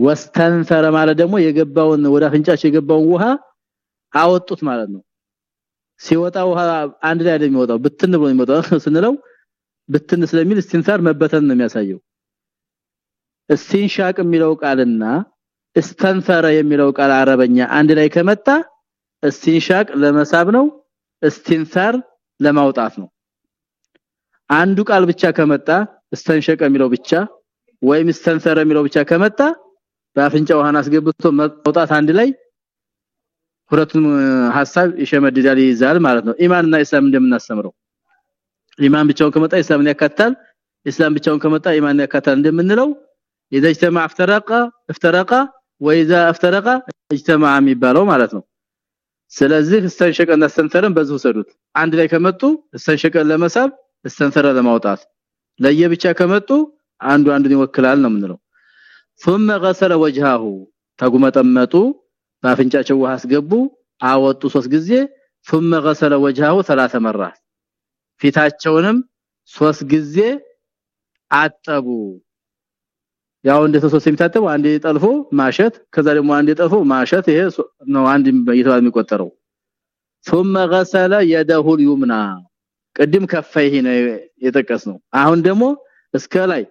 ወስተንፈረ ማለት ደግሞ የገባውን ወደ አፍንጫቸው የገባውን ውሃ አወጡት ማለት ነው። ሲወጣ ውሃ አንድ ላይ አይደለም ብትን ብሎ የሚወጣው ስንለው ብትን ስለሚል እስቲንሳር መበተን ነው የሚያሳየው። እስቲንሻቅ የሚለው ቃልና እስተንፈረ የሚለው ቃል አረበኛ አንድ ላይ ከመጣ እስቲንሻቅ ለመሳብ ነው እስቲንሳር ለማውጣት ነው። አንዱ ቃል ብቻ ከመጣ እስተንሸቀ የሚለው ብቻ ወይም እስተንሰረ የሚለው ብቻ ከመጣ በአፍንጫ ውሃን አስገብቶ መውጣት አንድ ላይ ሁለቱም ሐሳብ ይሸመድዳል ይይዛል ማለት ነው ኢማንና እስላም እንደምናስተምረው ኢማን ብቻውን ከመጣ እስላምን ያካታል እስላም ብቻውን ከመጣ ኢማን ያካታል እንደምንለው اذا اجتمع افترق افترق واذا افترق اجتمع የሚባለው ማለት ነው ስለዚህ እስተንሸቀና እስተንሰረን በዚህ ወሰዱት አንድ ላይ ከመጡ እስተንሸቀን ለመሳብ እስተንሰረ ለማውጣት ለየብቻ ከመጡ አንዱ አንዱን ይወክላል ነው የምንለው ثم غسل وجهه ተጉመጠመጡ በአፍንጫቸው ውሃ አስገቡ አወጡ ሶስት ጊዜ ثم غسل وجهه ثلاث مرات ፊታቸውንም ሶስት ጊዜ አጠቡ ያው እንደ ተሶስ የሚታጠቡ አንዴ ጠልፎ ማሸት ከዛ ደግሞ አንዴ ጠልፎ ማሸት ይሄ ነው አንድ እየተባለ የሚቆጠረው ثم غسل يده اليمنى ቅድም ከፈይህ ነው የጠቀስ ነው አሁን ደግሞ እስከ ላይ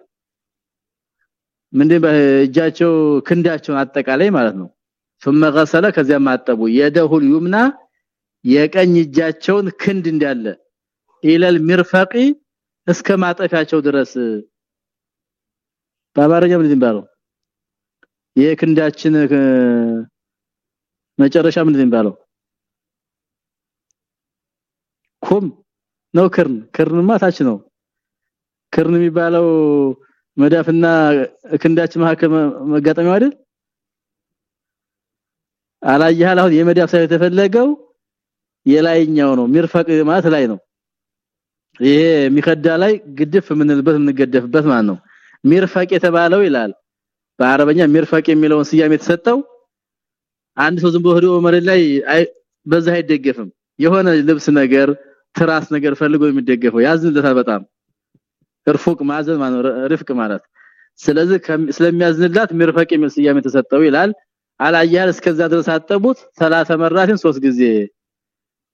ምንድን በእጃቸው ክንዳቸውን አጠቃላይ ማለት ነው ثم غسل ከዚያም አጠቡ يده اليمنى የቀኝ እጃቸውን ክንድ እንዳለ ኢለል ሚርፈቂ እስከ ማጠፊያቸው ድረስ በአማርኛ ምን ይባላል የክንዳችን መጨረሻ ምን ይባላል ኩም ነው ክርን ክርንማ ታች ነው ክርን የሚባለው መዳፍና ክንዳችን መካከል መጋጠሚያው አይደል? አላየሃል? አሁን የመዳፍ ሳይሆን የተፈለገው የላይኛው ነው። ሚርፈቅ ማለት ላይ ነው። ይሄ የሚከዳ ላይ ግድፍ ምንልበት ምንገደፍበት ማለት ነው። ሚርፈቅ የተባለው ይላል። በአረበኛ ሚርፈቅ የሚለውን ስያሜ የተሰጠው አንድ ሰው ዝም ብሎ ሄዶ መሬት ላይ በዛ አይደገፍም። የሆነ ልብስ ነገር ትራስ ነገር ፈልጎ የሚደገፈው ያዝንለታል በጣም እርፉቅ ማዘን ማለት ርፍቅ ማለት ስለዚህ ስለሚያዝንላት ሚርፈቅ የሚል ስያሜ ተሰጠው ይላል አላያል እስከዛ ድረስ አጠቡት 30 መራትን ሶስት ጊዜ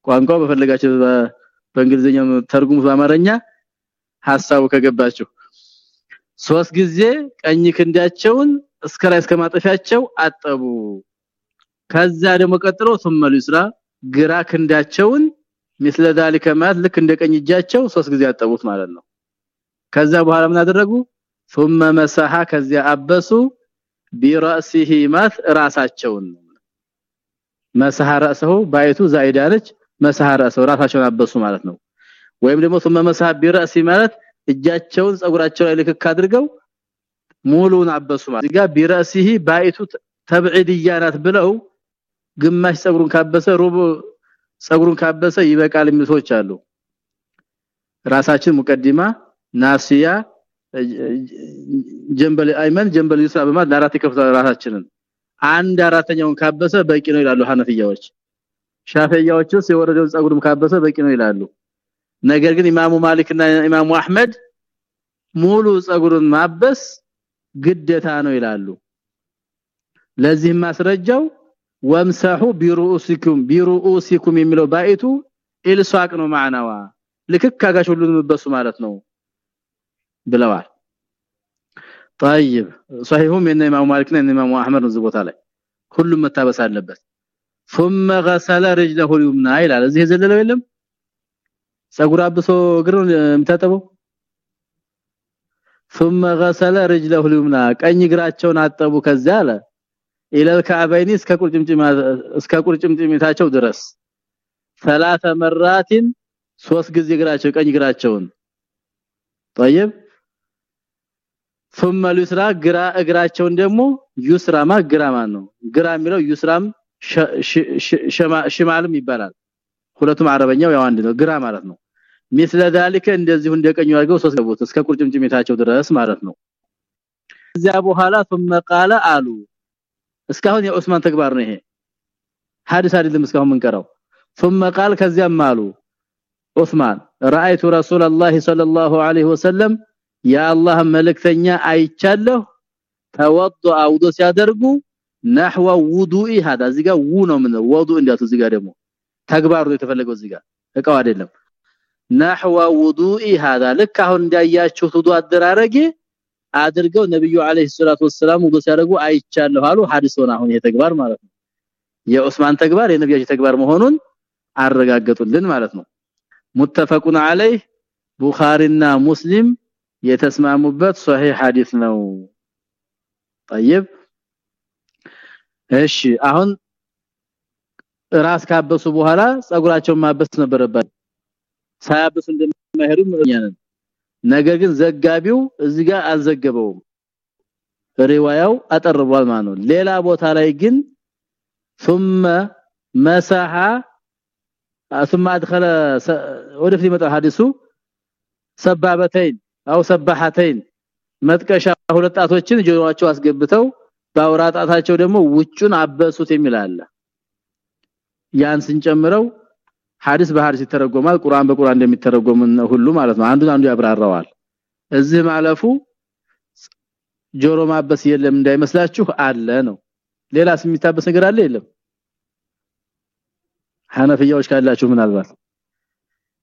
ቋንቋው በፈለጋቸው በእንግሊዘኛ ተርጉሙ በአማርኛ ሐሳቡ ከገባችሁ ሶስት ጊዜ ቀኝ ክንዳቸውን እስከ ላይ እስከ ማጠፊያቸው አጠቡ ከዛ ደግሞ ቀጥሎ ثم اليسرى ግራ ክንዳቸውን مثل ذلك ማለት ልክ እንደ ቀኝ እጃቸው ሶስት ጊዜ አጠቡት ማለት ነው ከዛ በኋላ ምን አደረጉ ثم مسح ከዚያ አበሱ براسه ማት ራሳቸውን مسح راسه ባይቱ ዛይዳለች مسح راسه ራሳቸውን አበሱ ማለት ነው ወይም ደግሞ ثم مسح براسه ማለት እጃቸውን ጸጉራቸው ላይ ልክክ አድርገው ሙሉን አበሱ ማለት ጋር براسه ባይቱ ተብዒድያ ናት ብለው ግማሽ ጸጉሩን ካበሰ ሩብ ጸጉሩን ካበሰ ይበቃል የሚሶች አሉ ራሳችን ሙቀዲማ ናሲያ ጀንበል አይመን ጀንበል ይስራ በማለት ለአራት ይከፍታል ራሳችንን። አንድ አራተኛውን ካበሰ በቂ ነው ይላሉ ሐነፊያዎች። ሻፊያዎችስ የወረደውን ጸጉርም ካበሰ በቂ ነው ይላሉ። ነገር ግን ኢማሙ ማሊክና ኢማሙ አህመድ ሙሉ ጸጉሩን ማበስ ግዴታ ነው ይላሉ። ለዚህም ማስረጃው ወምሰሑ ቢሩኡሲኩም ቢሩኡሲኩም የሚለው ባይቱ ኢልሷቅ ነው ማዕናዋ። ልክክ ሁሉንም በሱ ማለት ነው ብለዋል طيب صحيحهم ان امام مالك እና امام احمد ነው ቦታ ላይ ሁሉም መታበስ አለበት ثم غسل رجله اليمنى ይላል እዚህ የዘለለው የለም ጸጉር አብሶ እግሩን የምታጠበው ثم غسل رجله اليمنى ቀኝ እግራቸውን አጠቡ ከዛ አለ ኢለል ከአበይኒ እስከ ቁርጭምጭም እስከ ቁርጭምጭሚታቸው ድረስ ثلاث مرات ሶስት ጊዜ እግራቸው ቀኝ እግራቸውን طيب ثم اليسرى ግራ እግራቸውን ደግሞ ዩስራማ ግራማ ነው ግራ የሚለው ዩስራም ሽማልም ይባላል ሁለቱም አረበኛው ያው አንድ ነው ግራ ማለት ነው مثل ذلك እንደዚሁ እንደቀኙ አድርገው ሶስት ገቡት እስከ ቁርጭምጭሚታቸው ድረስ ማለት ነው እዚያ በኋላ ثم قال አሉ እስካሁን የዑስማን ተግባር ነው ይሄ ሐዲስ አይደለም እስካሁን ምንቀራው ثم قال ከዚያም አሉ ዑስማን رايت رسول الله صلى الله عليه وسلم የአላህ መልእክተኛ አይቻለሁ። ተወዱ አውዶ ሲያደርጉ نحو ውዱኢ هذا እዚህ ው ነው ምን ወዱ እንዲያቱ እዚህ ጋር ተግባሩ የተፈለገው እዚህ እቃው አይደለም። نحو ውዱኢ هذا ልክ አሁን እንዳያችሁ ውዱ አደራረጌ አድርገው ነብዩ አለይሂ ሰላቱ ወሰለም ውዱ ሲያደርጉ አይቻለሁ አሉ። ሐዲሱን አሁን የተግባር ማለት ነው። የኡስማን ተግባር የነብያችን ተግባር መሆኑን አረጋገጡልን ማለት ነው። متفقون عليه ቡኻሪና ሙስሊም የተስማሙበት ሶሂህ ሐዲስ ነው طيب እሺ አሁን ራስ ካበሱ በኋላ ጸጉራቸውን ማበስ ነበረባቸው ሳያበሱ እንደማይሄዱ ምክንያት ነገር ግን ዘጋቢው እዚህ ጋር አልዘገበውም ሪዋያው አጠርቧል ማለት ነው ሌላ ቦታ ላይ ግን ثم مسح ثم ادخل ወደፊት ይመጣ ሐዲሱ ሰባበተይን አው ሰባሐተይን መጥቀሻ ሁለት ጣቶችን ጆሮአቸው አስገብተው ባውራጣታቸው ደግሞ ውጩን አበሱት አለ። ያን ስንጨምረው ሐዲስ በሐዲስ ይተረጎማል። ቁርአን በቁርአን እንደሚተረጎም ሁሉ ማለት ነው። አንዱን አንዱ ያብራራዋል። እዚህ ማለፉ ጆሮ ማበስ የለም እንዳይመስላችሁ አለ ነው። ሌላ የሚታበስ ነገር አለ የለም? ሐነፊያዎች ካላችሁ ምናልባት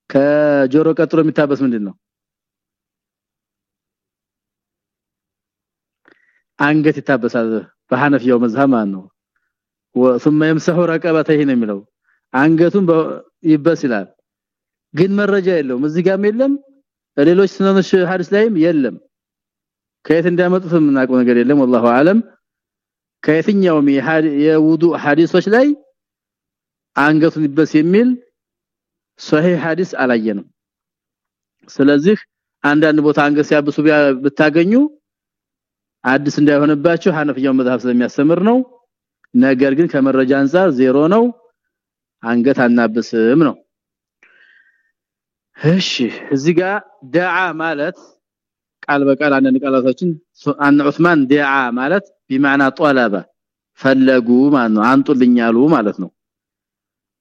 ከጆሮ ቀጥሎ የሚታበስ ምንድነው አንገት ይታበሳል በሐነፊያው መዝሃብ ማለት ነው ثم يمسح رقبته ነው የሚለው አንገቱን ይበስ ይላል ግን መረጃ የለውም እዚህ ጋርም የለም ሌሎች ስነኖች ሐዲስ ላይም የለም ከየት እንዳመጡት የምናውቀው ነገር የለም والله اعلم ከየትኛውም የውዱ ሐዲሶች ላይ አንገቱን ይበስ የሚል ሶሂህ ሐዲስ አላየንም ስለዚህ አንዳንድ ቦታ አንገት ሲያብሱ ብታገኙ አዲስ እንዳይሆንባችሁ ሐነፊያው መዝሐብ ስለሚያስተምር ነው ነገር ግን ከመረጃ አንፃር ዜሮ ነው አንገት አናብስም ነው እሺ እዚህ ጋር ዳዓ ማለት ቃል በቃል አንድ ቃላቶችን አን ዑስማን ዳዓ ማለት بمعنى طلب ፈለጉ ማለት ነው አንጡልኛሉ ማለት ነው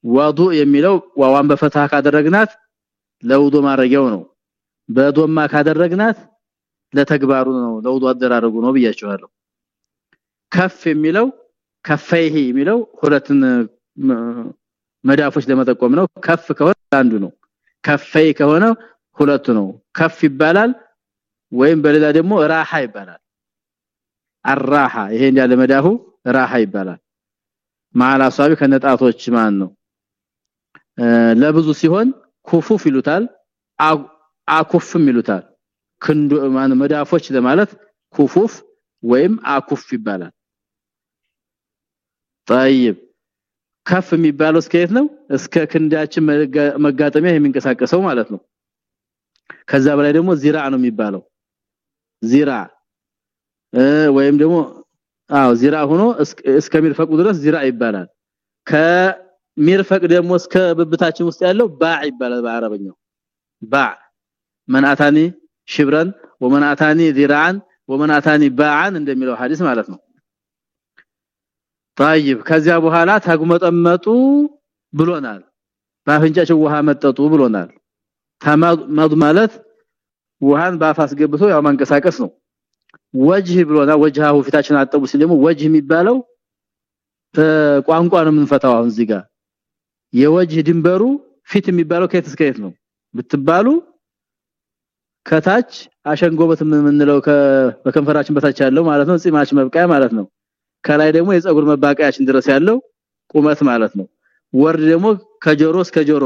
ወዱ የሚለው ዋዋን በፈታ ካደረግናት ለውዱ ማረጊያው ነው በዶማ ካደረግናት ለተግባሩ ነው ለውዱ አደራረጉ ነው ብያችኋለሁ። ከፍ የሚለው ከፈይሂ የሚለው ሁለትን መዳፎች ለመጠቆም ነው። ከፍ ከሆነ አንዱ ነው። ከፈይ ከሆነ ሁለቱ ነው። ከፍ ይባላል ወይም በሌላ ደግሞ ራሃ ይባላል። አራሃ ይሄ እንዳለ መዳፉ ራሃ ይባላል። ማላ ከነጣቶች ማን ነው? ለብዙ ሲሆን ኩፉፍ ይሉታል አኩፍም ይሉታል ክንዱ ማን መዳፎች ለማለት ኩፉፍ ወይም አኩፍ ይባላል طيب ከፍ የሚባለው እስከየት ነው እስከ ክንዳችን መጋጠሚያ የሚንቀሳቀሰው ማለት ነው ከዛ በላይ ደግሞ ዚራ ነው የሚባለው ዚራ ወይም ደግሞ አዎ ዚራ ሆኖ እስከሚርፈቁ ድረስ ዚራ ይባላል ከሚርፈቅ ደግሞ እስከ ብብታችን ውስጥ ያለው ባዕ ይባላል በአረበኛው ባዕ መንአታኒ ሽብረን ወመናታኒ ዚራን ወመናታኒ ባዓን እንደሚለው ሐዲስ ማለት ነው طيب ከዚያ በኋላ ታጉመጠመጡ ብሎናል ባፍንጫቸው ውሃ መጠጡ ብሎናል ተማድ ማለት ውሃን ባፍ አስገብቶ ያው ማንቀሳቀስ ነው ወጅህ ብሎና ወጅሃው ፊታችን አጠቡ ሲል ደግሞ ወጅህ የሚባለው ቋንቋ ነው የምንፈታው አሁን እዚህ ጋር የወጅህ ድንበሩ ፊት የሚባለው ከየት እስከ የት ነው ብትባሉ ከታች አሸንጎበት የምንለው በከንፈራችን በታች ያለው ማለት ነው ጺማችን መብቃያ ማለት ነው ከላይ ደግሞ የፀጉር መባቀያችን ድረስ ያለው ቁመት ማለት ነው ወርድ ደግሞ ከጆሮ እስከ ጆሮ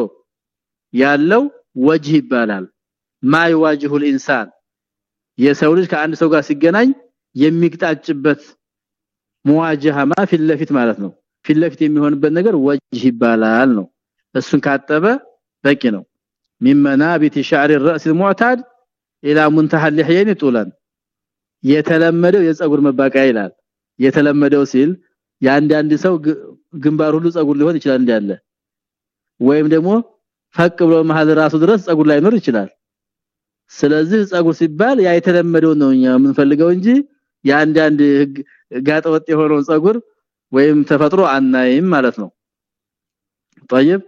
ያለው ወጅህ ይባላል ማይ ዋጅሁል ኢንሳን የሰው ልጅ ከአንድ ሰው ጋር ሲገናኝ የሚቅጣጭበት ሙዋጀሃማ ፊት ማለት ነው ፊት የሚሆንበት ነገር ወጅህ ይባላል ነው እሱን ካጠበ በቂ ነው ሚመና ቢቲ ሻዕር الراس المعتاد الى منتهى اللحيين طولا የተለመደው የፀጉር መባቂያ ይላል የተለመደው ሲል ያንዳንድ ሰው ግንባር ሁሉ ጸጉር ሊሆን ይችላል እንዲያለ ወይም ደግሞ ፈቅ ብሎ መሃል ራሱ ድረስ ጸጉር ላይኖር ይችላል ስለዚህ ጸጉር ሲባል ያ የተለመደው ነው እኛ የምንፈልገው እንጂ ያንዳንድ ጋጠወጥ የሆነው ጸጉር ወይም ተፈጥሮ አናይም ማለት ነው طيب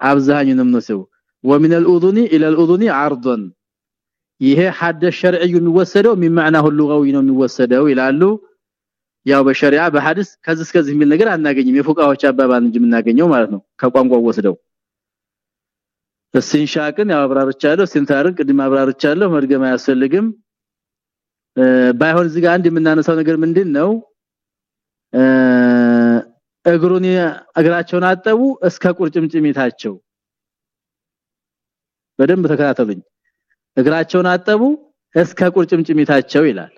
አብዛኙንም ነው ሰው ومن الاذن الى الاذن عرضا ይሄ ሐደ ሸርዒ የሚወሰደው ሚማዕናሁ ሉጋዊ ነው የሚወሰደው ይላሉ። ያው በሸሪዓ በሐዲስ ከዚህ እስከዚህ የሚል ነገር አናገኝም። የፉቃዎች አባባል እንጂ የምናገኘው ማለት ነው። ከቋንቋው ወስደው ስንሻቅን ያው አብራርቻለሁ ስንታርን ቅድም አብራርቻለሁ መድገም አያስፈልግም። ባይሆን እዚህ ጋር አንድ የምናነሳው ነገር ምንድነው? እግሩን እግራቸውን አጠቡ እስከ ቁርጭምጭሚታቸው። በደንብ ተከታተሉኝ። እግራቸውን አጠቡ እስከ ቁርጭምጭሚታቸው ይላል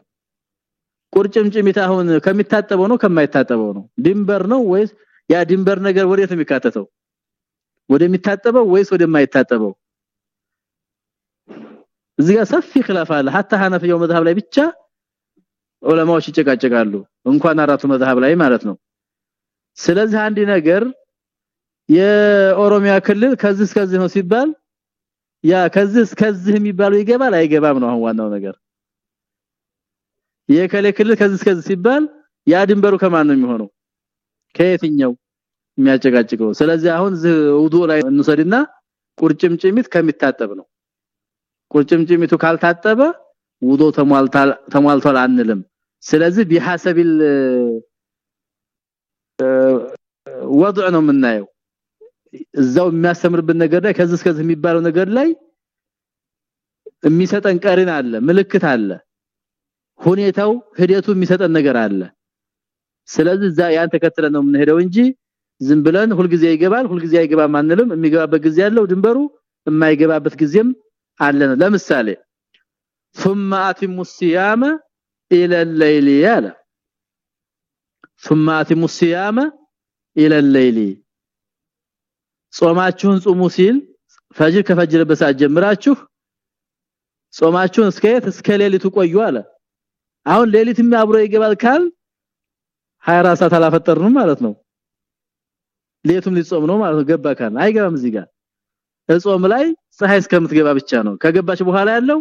ቁርጭምጭሚት አሁን ከሚታጠበው ነው ከማይታጠበው ነው ድንበር ነው ወይስ ያ ድንበር ነገር ወዴት የሚካተተው ወደሚታጠበው ወይስ ወደማይታጠበው እዚህ ጋር ሰፊ خلاف አለ hatta ሐነፊያው መዝሐብ ላይ ብቻ ዑለማዎች ይጨቃጨቃሉ እንኳን አራቱ መዝሐብ ላይ ማለት ነው ስለዚህ አንድ ነገር የኦሮሚያ ክልል ከዚህ እስከዚህ ነው ሲባል ያ ከዚህ እስከዚህ የሚባለው ይገባል? አይገባም ነው አሁን ዋናው ነገር። የከለ ክልል ከዚህ እስከዚህ ሲባል ያ ድንበሩ ከማን ነው የሚሆነው? ከየትኛው የሚያጨቃጭቀው? ስለዚህ አሁን ውዱ ላይ እንሰድና ቁርጭምጭሚት ከሚታጠብ ነው። ቁርጭምጭሚቱ ካልታጠበ ውዶ ተሟልቷል ተሟልቷል አንልም። ስለዚህ ቢሐሰቢል ወضع ነው የምናየው እዛው የሚያስተምርብን ነገር ላይ ከዚህ እስከዚህ የሚባለው ነገር ላይ የሚሰጠን ቀሪን አለ ምልክት አለ ሁኔታው ሂደቱ የሚሰጠን ነገር አለ ስለዚህ እዛ ያን ተከትለን ነው የምንሄደው እንጂ ዝም ብለን ሁልጊዜ ይገባል ሁልጊዜ አይገባም አንልም የሚገባበት ጊዜ ያለው ድንበሩ የማይገባበት ጊዜም አለ ለምሳሌ ثم اتموا الصيام الى الليل يالا ثم اتموا الصيام الى الليل ጾማችሁን ጾሙ ሲል ፈጅር ከፈጅር በሰዓት ጀምራችሁ ጾማችሁን እስከ እስከ ሌሊቱ ቆዩ አለ። አሁን ሌሊትም አብሮ ይገባል ካል 24 ሰዓት አላፈጠርንም ማለት ነው። ሌቱም ሊጾም ነው ማለት ገባ ካል? አይገባም እዚህ ጋር። ጾም ላይ ፀሐይ እስከምትገባ ብቻ ነው። ከገባች በኋላ ያለው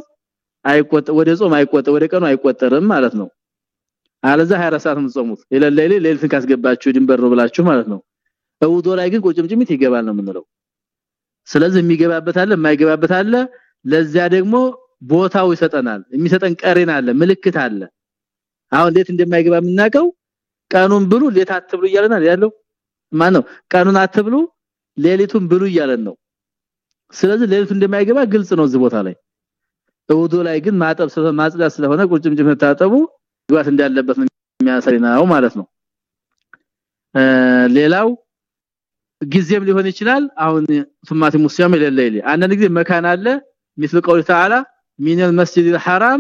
አይቆጠ ወደ ጾም አይቆጠ ወደ ቀኑ አይቆጠርም ማለት ነው። አለዛ 24 ሰዓት የምትጾሙት። የለለሌ ሌሊትን ካስገባችሁ ድንበር ነው ብላችሁ ማለት ነው እውዶ ላይ ግን ቁጭምጭሚት ይገባል ነው የምንለው። ስለዚህ የሚገባበት አለ የማይገባበት አለ። ለዚያ ደግሞ ቦታው ይሰጠናል የሚሰጠን ቀሬን አለ ምልክት አለ። አሁን እንዴት እንደማይገባ የምናውቀው? ቀኑን ብሉ ሌት አትብሉ እያለናል ያለው። ማን ቀኑን አትብሉ ሌሊቱን ብሉ እያለን ነው። ስለዚህ ሌሊቱ እንደማይገባ ግልጽ ነው እዚህ ቦታ ላይ። እውዶ ላይ ግን ማጠብ ማጽዳት ስለሆነ ቁርጭምጭም ታጠቡ ግባት እንዳለበት የሚያሳይ ነው ማለት ነው። ሌላው ጊዜም ሊሆን ይችላል አሁን ثمات ሙስያም ለለይሊ አንዳንድ ጊዜ መካን አለ مثل قول تعالى من المسجد الحرام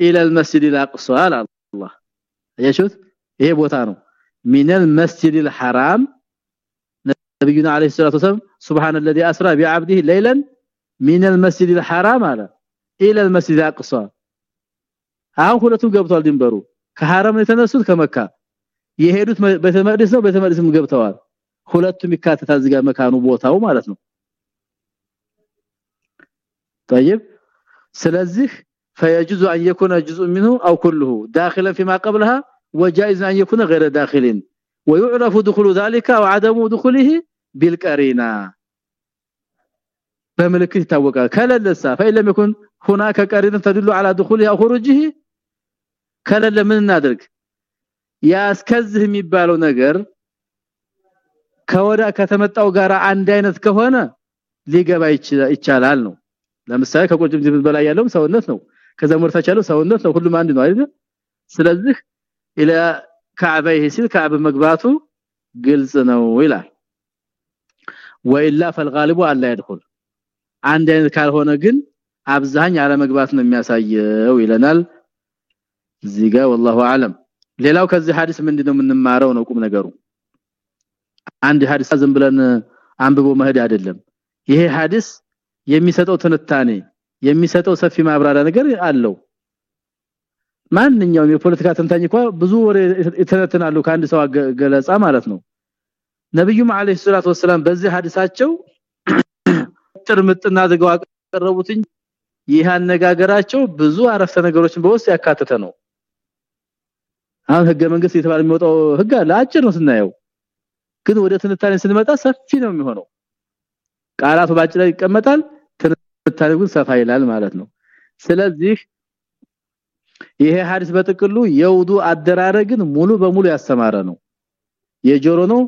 الى المسجد الاقصى الله አያችሁት ይሄ ቦታ ነው من المسجد الحرام ነብዩና አለይሂ ሰላቱ ወሰለም سبحان الذي اسرى بعبده ليلا من المسجد الحرام على الى المسجد الاقصى አሁን ሁለቱም ገብቷል ድንበሩ ከሐረም የተነሱት ከመካ የሄዱት ቤተ መቅደስ ነው ቤተ መቅደስም ገብተዋል ሁለቱም ይካተታል እዚህ ጋር መካኑ ቦታው ማለት ነው طيب ስለዚህ فيجوز ان يكون جزء منه او كله داخلا فيما قبلها وجائز ان يكون غير داخل ويعرف دخول ذلك او عدم دخوله بالقرينه بملكت يتوقع كللسا فإن لم يكن هناك قرينه تدل على دخوله او خروجه ከለለ ምን እናድርግ ያ እስከዚህ የሚባለው ነገር ከወዳ ከተመጣው ጋር አንድ አይነት ከሆነ ሊገባ ይችላል ነው ለምሳሌ ከቁርጭምጭሚት በላይ ያለው ሰውነት ነው ከዛ ወርታች ያለው ሰውነት ነው ሁሉም አንድ ነው አይደል ስለዚህ ኢላ ካዕበይህ ሲል ካዕብ መግባቱ ግልጽ ነው ይላል ወኢላ ፈልጋሊቡ አላ ይድኹል አንድ አይነት ካልሆነ ግን አብዛኝ አለ መግባት ነው የሚያሳየው ይለናል እዚህ ጋር والله اعلم ሌላው ከዚህ ሐዲስ ምንድነው የምንማረው ነው ቁም ነገሩ አንድ ሐዲስ ዝም ብለን አንብቦ መሄድ አይደለም። ይሄ ሐዲስ የሚሰጠው ትንታኔ የሚሰጠው ሰፊ ማብራሪያ ነገር አለው። ማንኛውም የፖለቲካ ተንታኝ እንኳን ብዙ ወሬ የተነተናሉ ከአንድ ሰው ገለጻ ማለት ነው። ነብዩም አለይሂ ሰላቱ ወሰለም በዚህ ሐዲሳቸው ጥርምጥና አድርገው አቀረቡት ይህ አነጋገራቸው ብዙ አረፍተ ነገሮችን በውስጥ ያካተተ ነው። አሁን ህገ መንግስት የተባለ የሚወጣው ህግ አለ። አጭር ነው ስናየው ግን ወደ ትንታኔ ስንመጣ ሰፊ ነው የሚሆነው። ቃላቱ ባጭር ይቀመጣል ትንታኔው ግን ሰፋ ይላል ማለት ነው። ስለዚህ ይሄ ሐዲስ በጥቅሉ የውዱ አደራረግን ሙሉ በሙሉ ያስተማረ ነው። የጆሮ ነው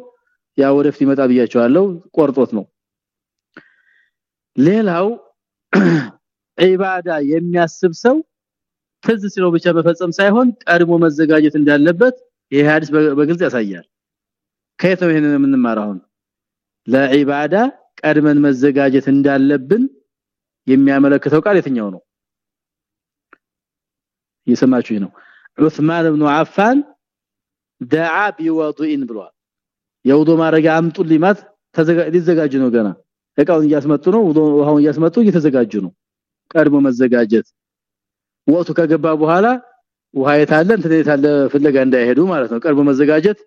ያ ወደፊት ይመጣ ብያቸዋለሁ ቆርጦት ነው። ሌላው ዒባዳ የሚያስብ ሰው ትዝ ሲለው ብቻ መፈጸም ሳይሆን ቀድሞ መዘጋጀት እንዳለበት ይሄ ሐዲስ በግልጽ ያሳያል ከየት ነው ይሄንን የምንማረው ለዒባዳ ቀድመን መዘጋጀት እንዳለብን የሚያመለክተው ቃል የትኛው ነው? የሰማችሁ ነው? ዑስማን ኢብኑ አፋን ደዓ ቢወዱኢን ብሏል። የውዶ ማረጋ አምጡ ሊማት ሊዘጋጁ ነው ገና። እቃውን እያስመጡ ነው ውሃውን እያስመጡ እየተዘጋጁ ነው። ቀድሞ መዘጋጀት። ወቅቱ ከገባ በኋላ ውሃ የታለ እንትን የታለ ፍለጋ እንዳይሄዱ ማለት ነው። ቀድሞ መዘጋጀት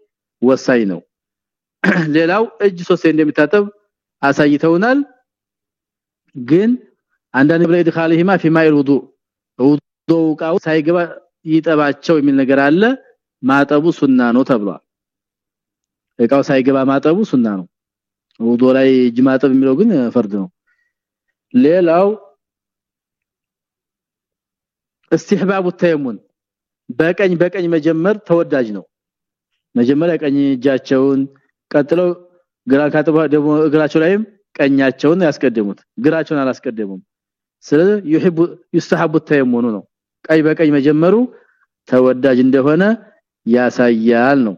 ወሳኝ ነው ሌላው እጅ ሶስት እንደሚታጠብ አሳይተውናል ግን አንዳንድ ብለ ድኻለህማ في ماء الوضوء ውዱው ሳይገባ ይጠባቸው የሚል ነገር አለ ማጠቡ ሱና ነው ተብሏል እቃው ሳይገባ ማጠቡ ሱና ነው ውዱ ላይ እጅ ማጠብ የሚለው ግን ፈርድ ነው ሌላው استحباب التيمم በቀኝ በቀኝ መጀመር ተወዳጅ ነው መጀመሪያ ቀኝ እጃቸውን ቀጥለው ግራ ካጠባ ደግሞ እግራቸው ላይም ቀኛቸውን ያስቀደሙት ግራቸውን አላስቀደሙም ስለዚህ يحب يستحب التيمم ነው ቀኝ በቀኝ መጀመሩ ተወዳጅ እንደሆነ ያሳያል ነው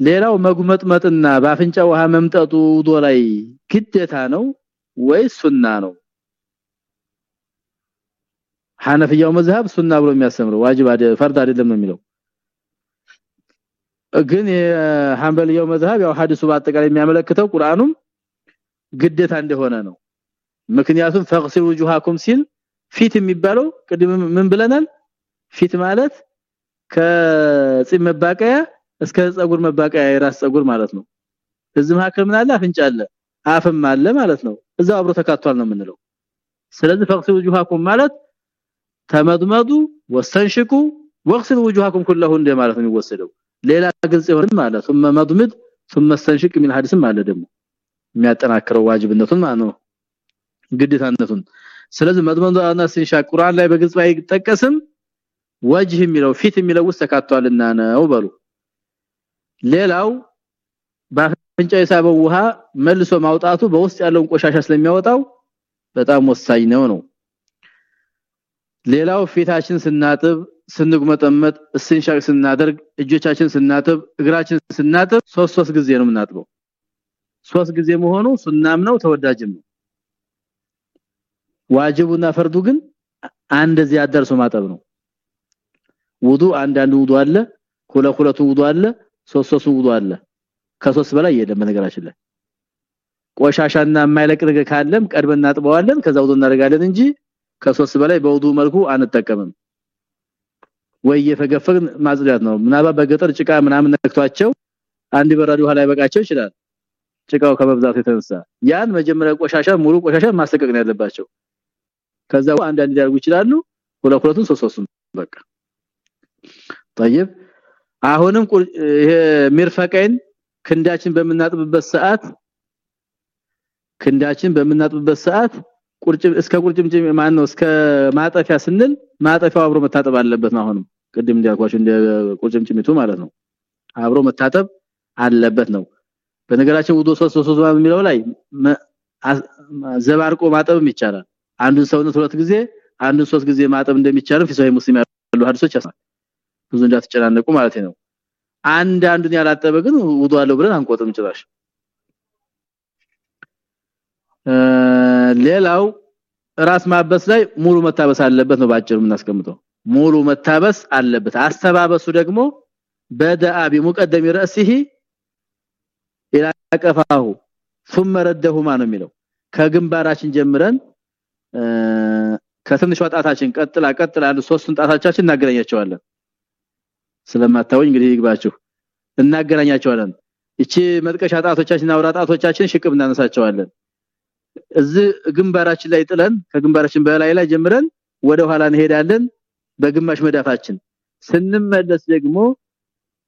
ሌላው መጉመጥመጥና በአፍንጫ ውሃ መምጠጡ ውዶ ላይ ግዴታ ነው ወይስ ሱና ነው ሐነፊያው መዝሐብ ሱና ብሎ የሚያስተምረው ዋጅብ አይደለም ፈርድ አይደለም ነው የሚለው ግን የሐንበልያው መዝሐብ ያው ሐዲሱ በአጠቃላይ የሚያመለክተው ቁርአኑም ግዴታ እንደሆነ ነው። ምክንያቱም ፈቅሲሉ ጁሃኩም ሲል ፊት የሚባለው ቅድም ምን ብለናል? ፊት ማለት ከጺም መባቀያ እስከ ጸጉር መባቀያ የራስ ጸጉር ማለት ነው። እዚህ መካከል ምን አለ? አፍንጫ አለ። አፍም አለ ማለት ነው። እዛው አብሮ ተካቷል ነው የምንለው። ስለዚህ ፈቅሲሉ ጁሃኩም ማለት ተመድመዱ ወስተንሽቁ ወቅሲሉ ጁሃኩም ኩለሁ እንደማለት ነው የሚወሰደው። ሌላ ግልጽ ይሆን ማለት ثم መድመድ ثم استنشق من ሐዲስም አለ ደግሞ የሚያጠናክረው ዋጅብነቱን ማለት ነው ግዴታነቱን ስለዚህ መድመዱና ሲንሻቅ ቁርአን ላይ በግልጽ ባይጠቀስም ወጅህ የሚለው ፊት የሚለው ውስጥ ተካቷልና ነው በሉ ሌላው በአፍንጫ የሳበው ውሃ መልሶ ማውጣቱ በውስጥ ያለውን ቆሻሻ ስለሚያወጣው በጣም ወሳኝ ነው ነው ሌላው ፊታችን ስናጥብ ስንጉመጠመጥ እስንሻቅ ስናደርግ እጆቻችን ስናጥብ እግራችን ስናጥብ ሶስት ሶስት ጊዜ ነው የምናጥበው። ሶስት ጊዜ መሆኑ ሱናም ነው ተወዳጅም ነው። ዋጅቡና ፈርዱ ግን አንድ እዚህ አደርሶ ማጠብ ነው። ውዱ አንዳንድ ውዱ አለ ሁለት ሁለቱ ውዱ አለ ሶስት ሶስት ውዱ አለ። ከሶስት በላይ የለም በነገራችን ላይ። ቆሻሻና የማይለቅ ነገር ካለም ቀድመን እናጥበዋለን ከዛ ውዱ እናደርጋለን እንጂ ከሶስት በላይ በውዱ መልኩ አንጠቀምም ወይ የፈገፈግን ማጽዳት ነው ምናልባት በገጠር ጭቃ ምናምን ነክቷቸው አንድ በራዲ ውሃ ላይ በቃቸው ይችላል ጭቃው ከመብዛቱ የተነሳ ያን መጀመሪያ ቆሻሻ ሙሉ ቆሻሻ ማስተቀቅ ነው ያለባቸው ከዛው አንዳንድ ሊያርጉ ይችላሉ ሁለት ሁለቱን ሶስት ሶስቱን በቃ طيب አሁንም ይሄ ሚርፈቀን ክንዳችን በምናጥብበት ሰዓት ክንዳችን በምናጥብበት ሰዓት ቁርጭም እስከ ቁርጭምጭም ማን ነው እስከ ማጠፊያ ስንል ማጠፊያው አብሮ መታጠብ አለበት ነው አሁንም። ቅድም እንዲያልኳችሁ እንደ ቁርጭምጭሚቱ ማለት ነው። አብሮ መታጠብ አለበት ነው። በነገራችን ውዶ 3 3 የሚለው ላይ ዘባርቆ ማጠብም ይቻላል። አንዱን ሰውነት ሁለት ጊዜ አንዱን ሶስት ጊዜ ማጠብ እንደሚቻል ፊሶይ ሙስሊም ያሉ ሐዲሶች ያሳል ብዙ እንዳትጨናነቁ ማለት ነው። አንድ አንዱን ያላጠበ ግን ውዱ አለው ብለን አንቆጥም ጭራሽ ሌላው ራስ ማበስ ላይ ሙሉ መታበስ አለበት ነው ባጭሩ የምናስቀምጠው ሙሉ መታበስ አለበት አስተባበሱ ደግሞ በደአ بمقدم راسه الى قفاه ثم ردهما ነው የሚለው ከግንባራችን ጀምረን ከትንሽ ጣታችን ቀጥላ ቀጥላ አንዱ ሶስቱን ጣታቻችን እናገናኛቸዋለን ስለማታውኝ እንግዲህ ይግባችሁ እናገናኛቸዋለን እቺ መጥቀሻ ጣቶቻችን አውራ ጣቶቻችን ሽቅብ እናነሳቸዋለን እዚህ ግንባራችን ላይ ጥለን ከግንባራችን በላይ ላይ ጀምረን ወደ ኋላ እንሄዳለን በግማሽ መዳፋችን። ስንመለስ ደግሞ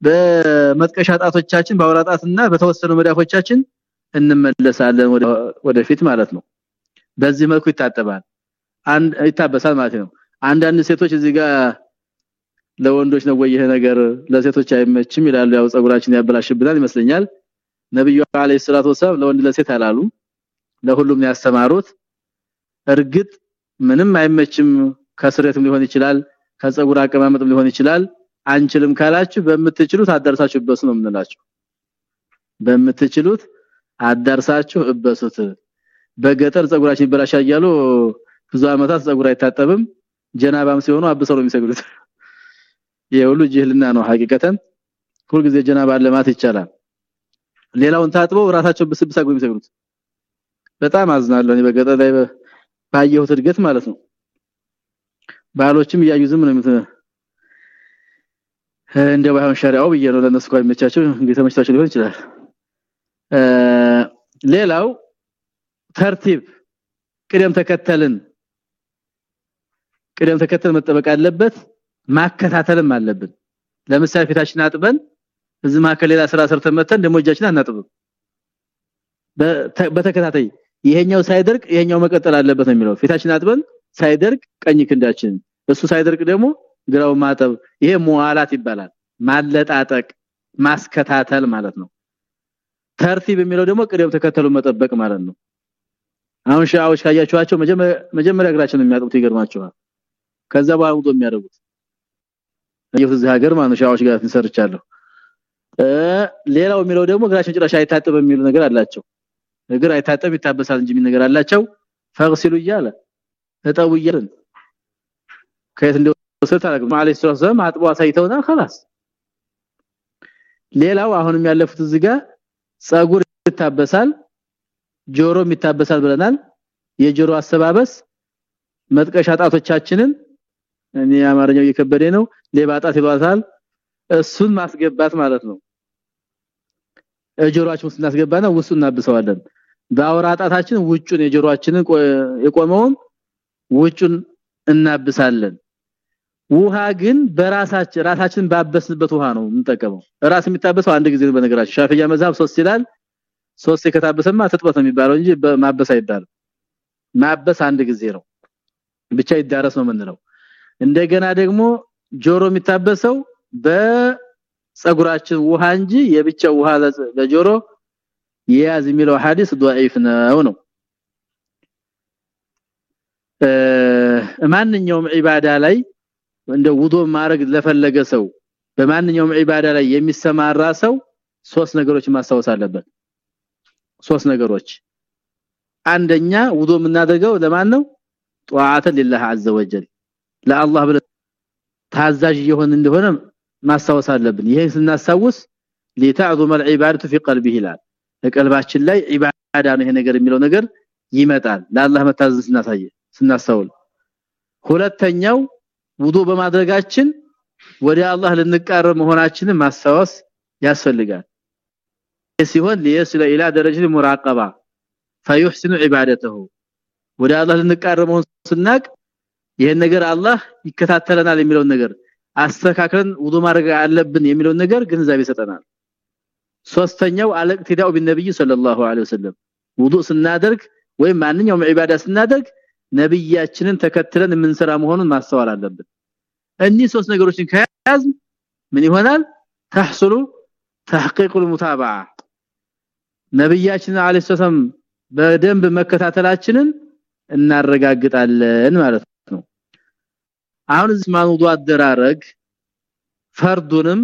በመጥቀሻ ጣቶቻችን በአውራጣትና በተወሰኑ መዳፎቻችን እንመለሳለን ወደፊት ማለት ነው። በዚህ መልኩ ይታጠባል። አንድ ይታበሳል ማለት ነው። አንዳንድ ሴቶች እዚህ ጋር ለወንዶች ነው ወይ ይሄ ነገር ለሴቶች አይመችም ይላሉ። ያው ጸጉራችን ያበላሽብናል ይመስለኛል። ነብዩ አለይሂ ሰላቱ ወሰለም ለወንድ ለሴት አላሉ ለሁሉም ያስተማሩት። እርግጥ ምንም አይመችም። ከስሬትም ሊሆን ይችላል ከጸጉር አቀማመጥም ሊሆን ይችላል። አንችልም ካላችሁ በምትችሉት አዳርሳችሁበት ነው የምንላችሁ። በምትችሉት አዳርሳችሁ እበሱት። በገጠር ጸጉራችን ይበላሻል እያሉ ብዙ አመታት ጸጉር አይታጠብም። ጀናባም ሲሆኑ አብሰው ነው የሚሰግዱት የሁሉ ጅህልና ነው ሐቂቀተን። ሁልጊዜ ጀናባ ለማት ይቻላል። ሌላውን ታጥበው ራሳቸው አግበው የሚሰግዱት በጣም አዝናለሁ እኔ በገጠር ላይ ባየሁት እድገት ማለት ነው። ባሎችም እያዩ ዝም ነው እንደ ባይሆን ሸሪዓው ብዬ ለነሱ ጋር የሚመቻቸው እንግዲህ ተመችቷቸው ሊሆን ይችላል። ሌላው ተርቲብ ቅደም ተከተልን ቅደም ተከተል መጠበቅ አለበት ማከታተልም አለብን። ለምሳሌ ፊታችን አጥበን እዚህ ማከለ ሌላ ስራ ሰርተን መተን ደሞ እጃችን አናጥብም። በተከታታይ ይሄኛው ሳይደርቅ ይሄኛው መቀጠል አለበት ነው የሚለው። ፊታችን አጥበን ሳይደርቅ ቀኝ ክንዳችን እሱ ሳይደርቅ ደግሞ ግራው ማጠብ። ይሄ ሙዋላት ይባላል። ማለጣጠቅ ማስከታተል ማለት ነው። ተርቲብ የሚለው ደግሞ ቅደም ተከተሉ መጠበቅ ማለት ነው። አሁን ሻዎች ካያችኋቸው መጀመሪያ እግራቸውን የሚያጥቡት ይገርማቸዋል ከዛ በኋላ ውዶ የሚያደርጉት። እዚህ ሀገር ማነው ሻዎች ጋር እንሰርቻለሁ ሌላው የሚለው ደግሞ እግራቸው ጭራሽ አይታጠብ የሚሉ ነገር አላቸው እግር አይታጠብ ይታበሳል እንጂ ምን ነገር አላቸው ፈግሲሉ እያለ ተጠው እያለን ከየት እንደወሰደ ታረግ ማለት ሰላም አጥቦ አሳይተውና خلاص ሌላው አሁንም ያለፉት እዚህ ጋር ጸጉር ይታበሳል ጆሮም ይታበሳል ብለናል የጆሮ አሰባበስ መጥቀሻ ጣቶቻችንን እኔ አማርኛው እየከበደ ነው ሌባ ጣት ይሏታል እሱን ማስገባት ማለት ነው ጆሮአችን ውስጥ እናስገባና ውስጡ እናብሰዋለን በአውራ ጣታችን ውጩን የጆሮአችንን የቆመውን ውጩን እናብሳለን። ውሃ ግን በራሳችን ራሳችን ባበስንበት ውሃ ነው የምንጠቀመው። ራስ የሚታበሰው አንድ ጊዜ በነገራችን። ሻፊያ መዛብ ሶስት ይላል። ሶስት ከታበሰማ ትጥበት ነው የሚባለው እንጂ ማበስ አይባልም። ማበስ አንድ ጊዜ ነው። ብቻ ይዳረስ ነው የምንለው። እንደገና ደግሞ ጆሮ የሚታበሰው በጸጉራችን ውሃ እንጂ የብቻው ውሃ ለጆሮ የያዝ የሚለው ሐዲስ ضعيف ነው ነው ማንኛውም ዒባዳ ላይ እንደ ውዶ ማድረግ ለፈለገ ሰው በማንኛውም ዒባዳ ላይ የሚሰማራ ሰው ሶስት ነገሮች ማስታወስ አለበት ሶስት ነገሮች አንደኛ ውዶ የምናደርገው ለማን ነው ጧዓተ ለላህ عز وجل ለአላህ ብለ ታዛዥ ይሆን እንደሆነ ማስታወስ አለብን ይሄን ስናስታውስ لتعظم العباده في قلبه ይላል በቀልባችን ላይ ዒባዳ ነው ይሄ ነገር የሚለው ነገር ይመጣል ለአላህ መታዘዝ ስናሳየ ስናስተውል ሁለተኛው ውዱ በማድረጋችን ወደ አላህ ልንቃረብ መሆናችንን ማስታወስ ያስፈልጋል ሲሆን ለየስለ ኢላ ደረጃ ሙራቀባ فيحسن عبادته ወደ አላህ ልንቃረብ መሆን ስናቅ ይሄን ነገር አላህ ይከታተለናል የሚለው ነገር አስተካክለን ውዱ ማድረግ አለብን የሚለው ነገር ግንዛቤ ይሰጠናል ሶስተኛው አልእክቲዳው بالنبي صلى الله عليه وسلم ውዱእ ስናደርግ ወይም ማንኛውም ኢባዳ ስናደርግ ነብያችንን ተከትለን የምንሰራ መሆኑን ማስተዋል አለብን። እኒህ ሶስት ነገሮችን ከያዝ ምን ይሆናል? ተحصሉ تحقيق المتابعه ነብያችን አለይሂ ሰላም በደንብ መከታተላችንን እናረጋግጣለን ማለት ነው። አሁን ዝማኑ ዱአ አደራረግ ፈርዱንም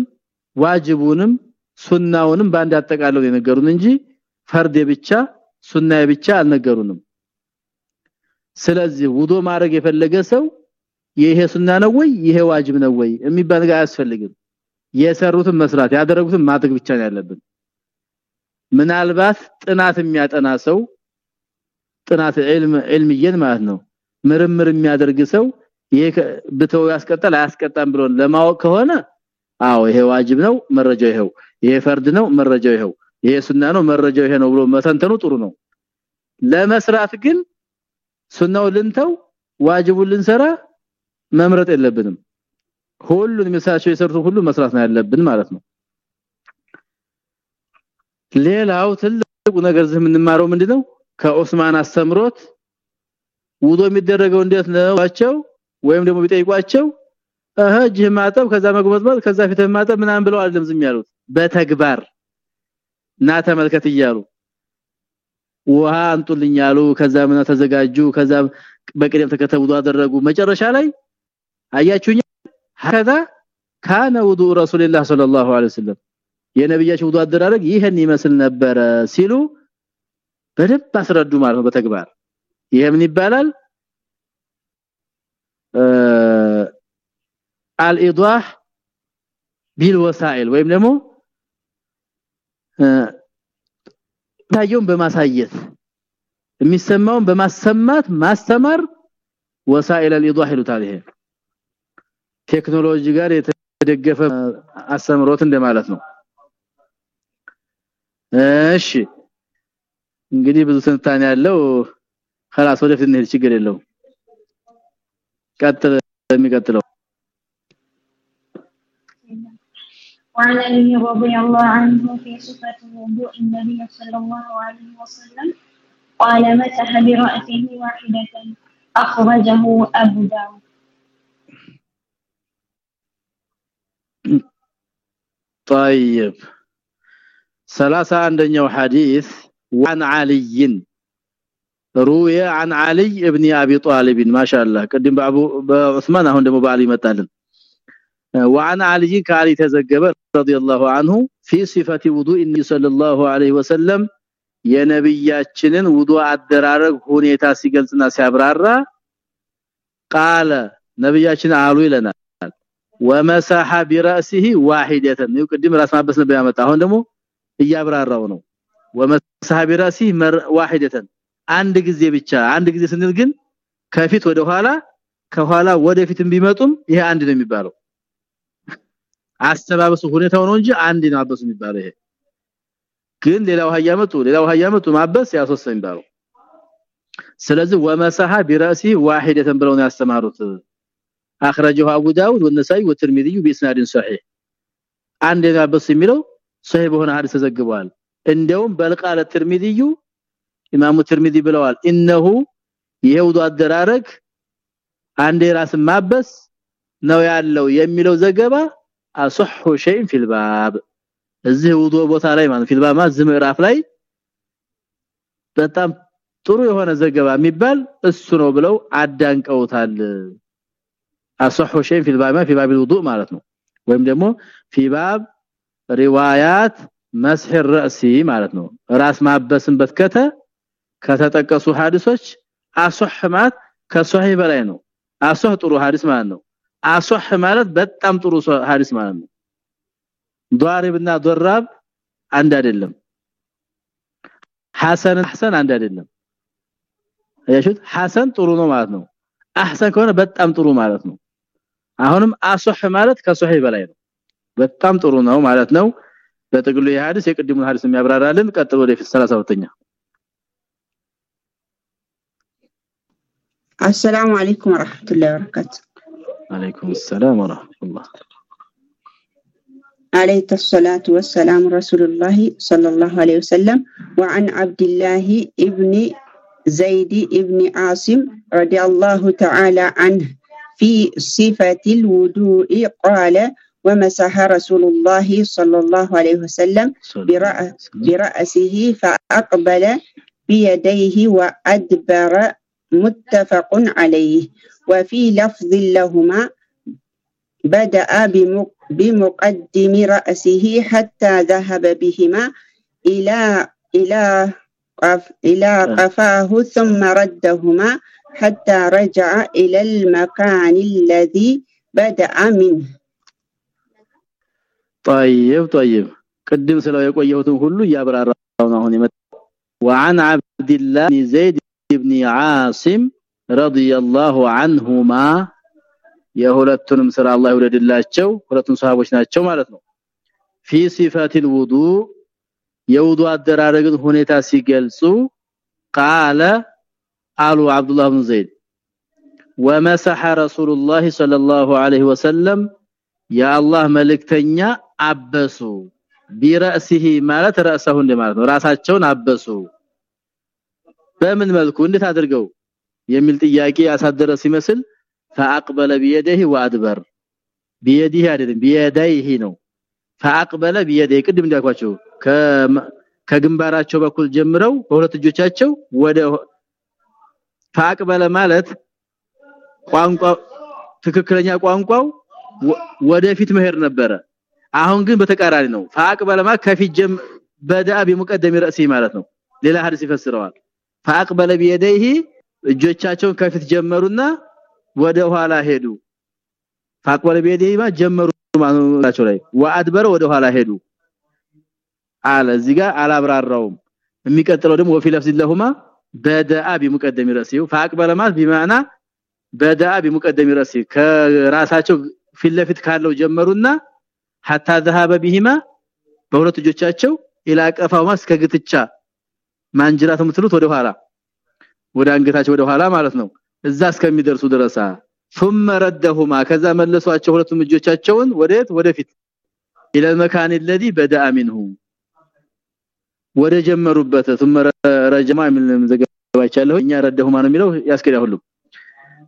ዋጅቡንም ሱናውንም ባንድ አጠቃለው የነገሩን እንጂ ፈርድ ብቻ ሱና ብቻ አልነገሩንም። ስለዚህ ውዶ ማድረግ የፈለገ ሰው ይሄ ሱና ነው ወይ ይሄ ዋጅብ ነው ወይ የሚባል ነገር አያስፈልግም። የሰሩትን መስራት ያደረጉትን ማድረግ ብቻ ነው ያለብን። ምናልባት ጥናት የሚያጠና ሰው ጥናት ዒልም ዒልምየን ማለት ነው ምርምር የሚያደርግ ሰው ይሄ ብተው ያስቀጣል አያስቀጣም ብሎ ለማወቅ ከሆነ አዎ ይሄ ዋጅብ ነው መረጃው ይሄው ይሄ ፈርድ ነው መረጃው ይሄው ይሄ ሱና ነው መረጃው ይሄ ነው ብሎ መተንተኑ ጥሩ ነው። ለመስራት ግን ሱናው ልንተው ዋጅቡን ልንሰራ መምረጥ የለብንም። ሁሉን የሚሳቸው የሰርቱ ሁሉ መስራት ነው ያለብን ማለት ነው። ሌላው ትልቁ ነገር ዝም የምንማረው ምንድነው? ከኡስማን አስተምሮት ውዶ የሚደረገው እንዴት ነው? ወይም ደግሞ ቢጠይቋቸው እህ ማጠብ ከዛ መግቦት ከዛ ፊት ማጠብ ምናምን ብለው አይደለም ዝም ያሉት። በተግባር እና ተመልከት እያሉ ውሃ አንጡልኝ ያሉ ከዛ ምን ተዘጋጁ? ከዛ በቅደም ተከተል አደረጉ። መጨረሻ ላይ አያችሁኝ? ከዛ ካነ ውዱእ ረሱልላህ ሰለላሁ ዐለይሂ ወሰለም የነብያችን ውዱእ አደረግ ይሄን ይመስል ነበር ሲሉ በደንብ አስረዱ ማለት ነው በተግባር። ይሄ ምን ይባላል? አልኢዳህ ቢልወሳኢል ወይም ደግሞ ታየውን በማሳየት የሚሰማውን በማሰማት ማስተማር ወሳኢል አልኢዳህ ይሉታል ይሄ ቴክኖሎጂ ጋር የተደገፈ አስተምሮት እንደማለት ነው እሺ እንግዲህ ብዙ ትንታኔ ያለው خلاص ወደፊት እንሄድ ችግር የለው ቀጥል የሚቀጥለው وعن أبي رضي الله عنه في صفة وضوء النبي صلى الله عليه وسلم قال مسح برأسه واحدة أخرجه أبو داود؟ طيب. ثلاثة عندنا حديث وعن علي. روي عن علي ابن أبي طالب ما شاء الله. قدم بابو عثمان هون دمو بعلي متالن وعن علي كالي تزغب رضي الله عنه في صفه وضوء النبي صلى الله عليه وسلم የነብያችንን ውዱ አደራረግ ሁኔታ ሲገልጽና ሲያብራራ ቃለ ነብያችን አሉ ይለናል ወመሰሐ براسه واحده ነው ቅድም ራስ ማበስ ነበር ያመጣ አሁን ደግሞ እያብራራው ነው ወመሰሐ براسه واحده አንድ ጊዜ ብቻ አንድ ጊዜ ስንል ግን ከፊት ወደ ኋላ ከኋላ ወደፊትም ቢመጡም ይሄ አንድ ነው የሚባለው አስተባበሱ ሁኔታው ነው እንጂ አንድ ነው አበሱ የሚባለው ይሄ ግን ሌላው ሀያመጡ ሌላው ሀያመጡ ማበስ ያሶስ የሚባለው ስለዚህ ወመሰሐ براسه واحده ብለው ነው ያስተማሩት اخرجه ابو داود والنسائي والترمذي باسناد صحيح አንድ ነው አበሱ የሚለው صحيح በሆነ ሐዲስ ተዘግቧል እንደውም በልቃለ الترمذي ኢማሙ ትርሚዚ ብለዋል ኢነሁ የውዱ አደራረግ አንዴ ራስ ማበስ ነው ያለው የሚለው ዘገባ አሱሁ شيء في الباب እዚህ ውዶ ቦታ ላይ ማለት ፊልባብ ማለት ላይ በጣም ጥሩ የሆነ ዘገባ የሚባል እሱ ነው ብለው አዳንቀውታል። አሱሁ شيء في الباب في باب الوضوء ማለት ነው። ወይም ደግሞ في باب روايات مسح الراس ማለት ነው። ራስ ማበስን በትከተ ከተጠቀሱ ሐዲሶች አሱህ ማለት ከሷሂህ በላይ ነው። አሱህ ጥሩ ሐዲስ ማለት ነው። አሶህ ማለት በጣም ጥሩ ሐዲስ ማለት ነው ዷሪብና ዶራብ አንድ አይደለም ሐሰን ሐሰን አንድ አይደለም አያሹት ሐሰን ጥሩ ነው ማለት ነው አህሰን ከሆነ በጣም ጥሩ ማለት ነው አሁንም አሶህ ማለት ከሶሂህ በላይ ነው በጣም ጥሩ ነው ማለት ነው በጥቅሉ የሐዲስ የቅድሙን ሐዲስ የሚያብራራልን ቀጥሎ ወደፊት 32ኛ السلام عليكم ورحمة الله وبركاته عليكم السلام ورحمة الله. عليه الصلاة والسلام رسول الله صلى الله عليه وسلم وعن عبد الله ابن زيد ابن عاصم رضي الله تعالى عنه. في صفة الوضوء قال ومسح رسول الله صلى الله عليه وسلم. برأسه فأقبل بيديه وأدبر متفق عليه. وفي لفظ لهما بدأ بمقدم رأسه حتى ذهب بهما إلى إلى إلى قفاه ثم ردهما حتى رجع إلى المكان الذي بدأ منه. طيب طيب. قدم سلاو يقول كله يا برار وعن عبد الله بن زيد ابن عاصم رضي الله عنهما የሁለቱንም ስራ አላህ ይወደድላቸው ሁለቱም ሰሃቦች ናቸው ማለት ነው في صفات الوضوء የውዱ አደራረግን ሁኔታ ሲገልጹ قال አሉ አብዱላህ ብን ዘይድ ومسح رسول الله صلى الله عليه وسلم يا الله መልእክተኛ አበሱ ቢራሲሂ ማለት ራሳሁ እንደማለት ነው ራሳቸውን አበሱ በምን መልኩ እንዴት አድርገው የሚል ጥያቄ ያሳደረ ሲመስል فاقبل بيده وادبر بيده አይደለም بيديه ነው فاقبل بيده ቅድም እንዳልኳቸው ከግንባራቸው በኩል ጀምረው በሁለት እጆቻቸው ወደ فاقبل ማለት ቋንቋ ትክክለኛ ቋንቋው ወደፊት መሄድ ነበረ አሁን ግን በተቃራኒ ነው فاقبل ማለት ከፊት ጀም በዳ بمقدم راسه ማለት ነው ሌላ ሐዲስ ይፈስረዋል فاقبل بيديه እጆቻቸውን ከፊት ጀመሩና ወደ ኋላ ሄዱ فاقبل بيديه ማለት ጀመሩ ማለታቸው ላይ ወአድበረ ወደ ኋላ ሄዱ አለ እዚህ ጋር አላብራራውም የሚቀጥለው ደግሞ ወፊ ለፍዝ ለሁማ በዳአ بمقدم راسه فاقبل ማለት بمعنى በዳአ بمقدم راسه ከራሳቸው ፊት ለፊት ካለው ጀመሩና hatta ذهب بهما በሁለት እጆቻቸው ኢላ ቀፋው ማስ ከግትቻ ማንጅራት የምትሉት ወደ ኋላ ወደ አንገታቸው ወደ ኋላ ማለት ነው እዛ እስከሚደርሱ ድረሳ ثم ردهما ከዛ መለሷቸው ሁለቱም እጆቻቸውን ወዴት ወደፊት ኢለ المكان الذي بدا منه ወደ ጀመሩበት ثم رجما من ዘገባቻለሁ እኛ ረደሁማ ነው የሚለው ያስከዳ ሁሉ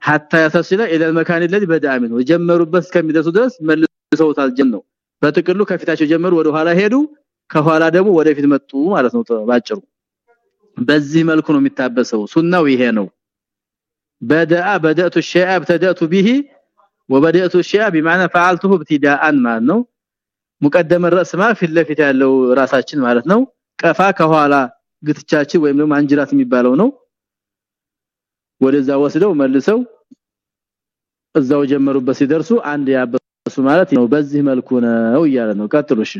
hatta ያሰስለ ኢለ المكان الذي بدا منه ጀመሩበት እስከሚደርሱ ድረስ መልሰውታል ጀነው በጥቅሉ ከፊታቸው ጀመሩ ወደ ኋላ ሄዱ ከኋላ ደግሞ ወደፊት መጡ ማለት ነው ባጭሩ በዚህ መልኩ ነው የሚታበሰው ሱናው ይሄ ነው በዳአ بدات الشيء ابتدات به وبدات الشيء بمعنى فعلته ابتداء ማለት ነው ሙቀደመ الراس ما ፊት ለፊት ያለው ራሳችን ማለት ነው ቀፋ ከኋላ ግትቻችን ወይም ደግሞ አንጅራት የሚባለው ነው ወደዛ ወስደው መልሰው እዛው ጀመሩበት ሲደርሱ አንድ ያበሱ ማለት ነው በዚህ መልኩ ነው እያለ ነው ቀጥሉሽ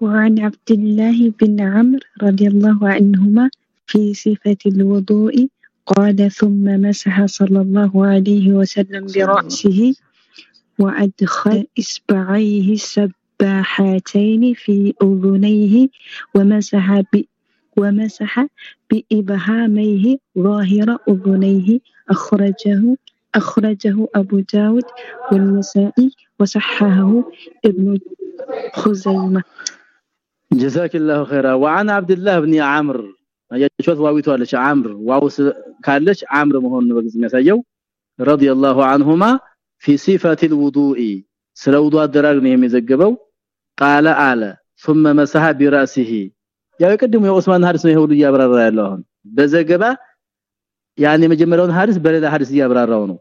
وعن عبد الله بن عمرو رضي الله عنهما في صفة الوضوء قال ثم مسح صلى الله عليه وسلم برأسه وأدخل إصبعيه السباحتين في أذنيه ومسح ب ومسح بإبهاميه ظاهر أذنيه أخرجه أخرجه أبو داود والنسائي وصححه ابن خزيمة. جزاك الله خيرا وعن عبد الله بن عمرو ያያችሁት ዋዊቱ አለች አምር ዋው ካለች አምር መሆኑን በግዝ የሚያሳየው رضي الله عنهما في صفه الوضوء ስለ ውዱ አደራግ ነው የሚዘገበው ቃለ አለ ثم مسح براسه ያው ቅድሙ የኡስማን ሐዲስ ነው ይሄ ሁሉ እያብራራ ያለው አሁን በዘገባ ያን የመጀመሪያውን ሐዲስ በሌላ ሐዲስ እያብራራው ነው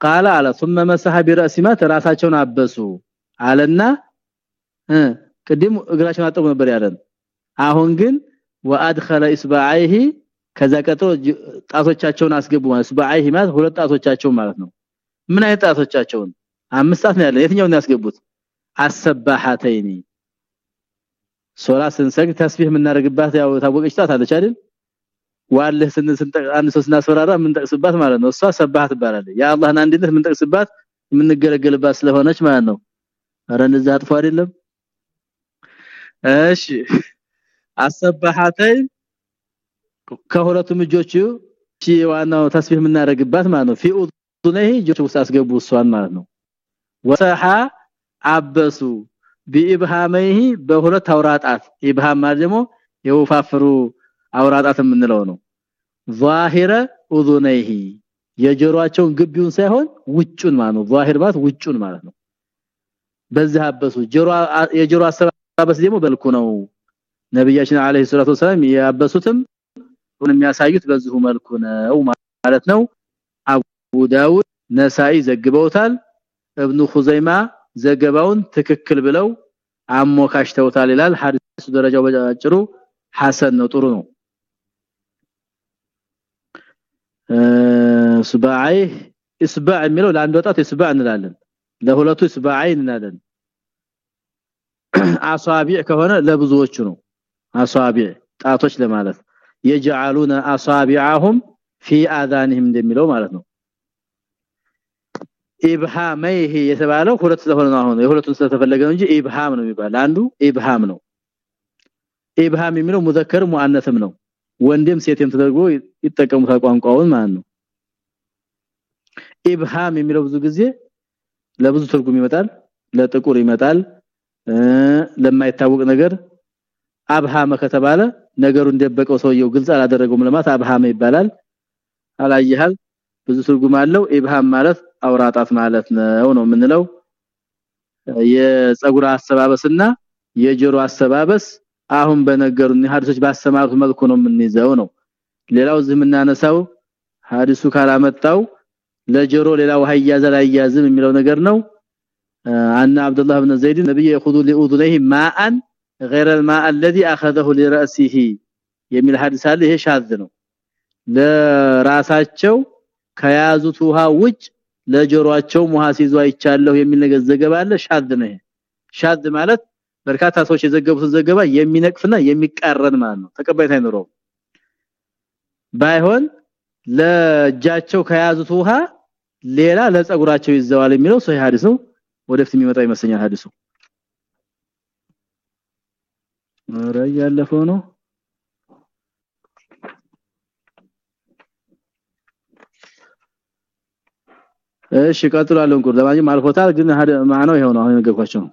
ቃለ አለ ثم مسح براسه ማለት ራሳቸውን አበሱ አለና ቅድም እግራቸውን አጠቡ ነበር ያለን። አሁን ግን ወአድኸለ ኢስባዓይሂ ከዛ ቀጥሎ ጣቶቻቸውን አስገቡ ማለት ኢስባዓይሂ ማለት ሁለት ጣቶቻቸው ማለት ነው። ምን አይነት ጣቶቻቸውን? አምስት ጣት ነው ያለን የትኛውን ያስገቡት? አሰባሐተይኒ። ሶላ ስንሰግድ ተስቢህ የምናደርግባት ያው ታወቀች ጣት አለች አይደል? ዋለህ ስንሰንጠቅ አንድ ሰው ስናስፈራራ የምንጠቅስባት ማለት ነው። እሷ ሰባህ ትባላለች። የአላህን አንድነት የምንጠቅስባት የምንገለገልባት ስለሆነች ማለት ነው። አረ እንደዛ አጥፎ አይደለም። እሺ። አሰባሐተይ ከሁለቱም እጆቹ ሺ ዋናው ተስቢህ የምናደርግባት ማለት ነው። ፊ ኡዙነሂ እጆቹ ውስጥ አስገቡ እሷን ማለት ነው። ወሰሐ አበሱ ቢኢብሃመይሂ በሁለት አውራጣት ኢብሃም ማለት ደግሞ የወፋፍሩ አውራጣት የምንለው ነው። ዛሂረ ኡዙነይሂ የጆሮአቸውን ግቢውን ሳይሆን ውጩን ማለት ነው። ዛሂር ማለት ውጩን ማለት ነው። በዚህ አበሱ። ጆሮ የጆሮ አሰባበስ ደግሞ በልኩ ነው። ነብያችን አለይሂ ሰላቱ ወሰለም ያበሱትም የሚያሳዩት በዚሁ መልኩ ነው ማለት ነው። አቡ ዳውድ ነሳኢ ዘግበውታል። እብኑ ኹዘይማ ዘገባውን ትክክል ብለው አሞካሽተውታል ይላል። ሐዲሱ ደረጃው በአጭሩ ሐሰን ነው ጥሩ ነው። ስባዓይ እስባዕ የሚለው ለአንድ ወጣት እስባዕ እንላለን ለሁለቱ እስባዓይ እንላለን አሳቢዕ ከሆነ ለብዙዎቹ ነው አሳቢዕ ጣቶች ለማለት يجعلون اصابعهم في اذانهم እንደሚለው ማለት ነው ኢብሃመይሂ የተባለው ሁለት ስለሆነ ነው አሁን የሁለቱን ስለተፈለገ ነው እንጂ ኢብሃም ነው የሚባል አንዱ ኢብሃም ነው ኢብሃም የሚለው ሙዘከር ሙአነስም ነው ወንድም ሴትም ተደርጎ ይጠቀሙታል ቋንቋውን ማለት ነው ኢብሃም የሚለው ብዙ ጊዜ ለብዙ ትርጉም ይመጣል ለጥቁር ይመጣል ለማይታወቅ ነገር አብሃመ ከተባለ ነገሩ እንደበቀው ሰውየው ግልጽ አላደረገውም ለማለት አብሃመ ይባላል። አላየሃል? ብዙ ትርጉም አለው። ኢብሃም ማለት አውራጣት ማለት ነው ነው የምንለው። የፀጉር አሰባበስና የጆሮ አሰባበስ አሁን በነገሩን ሐዲሶች ባሰማሩት መልኩ ነው የምንይዘው ነው። ሌላው እዚህ የምናነሳው ሐዲሱ ካላመጣው ለጆሮ ሌላ ውሃ ያዘላ ያያዝም የሚለው ነገር ነው አና አብዱላህ ኢብኑ ዘይድ ነብይ ياخذ لاذنيه ماء غير الماء الذي اخذه لراسه የሚል ሐዲስ አለ ይሄ ሻዝ ነው ለራሳቸው ከያዙት ውሃ ውጭ ለጆሮአቸው ውሃ ሲይዙ አይቻለሁ የሚል ነገር ዘገባ አለ ሻዝ ነው ይሄ ሻዝ ማለት በርካታ ሰዎች የዘገቡት ዘገባ የሚነቅፍና የሚቃረን ማለት ነው ተቀባይነት አይኖረው ባይሆን ለእጃቸው ከያዙት ውሃ ሌላ ለጸጉራቸው ይዘዋል የሚለው ሶሂህ ሐዲስ ነው ወደፊት የሚመጣ ይመስለኛል ሐዲሱ ኧረ ያለፈው ነው እሺ ቀጥላለሁ እንቁር ለማንኛውም አልፎታል ግን ማነው ይሄው ነው አሁን ነገርኳቸው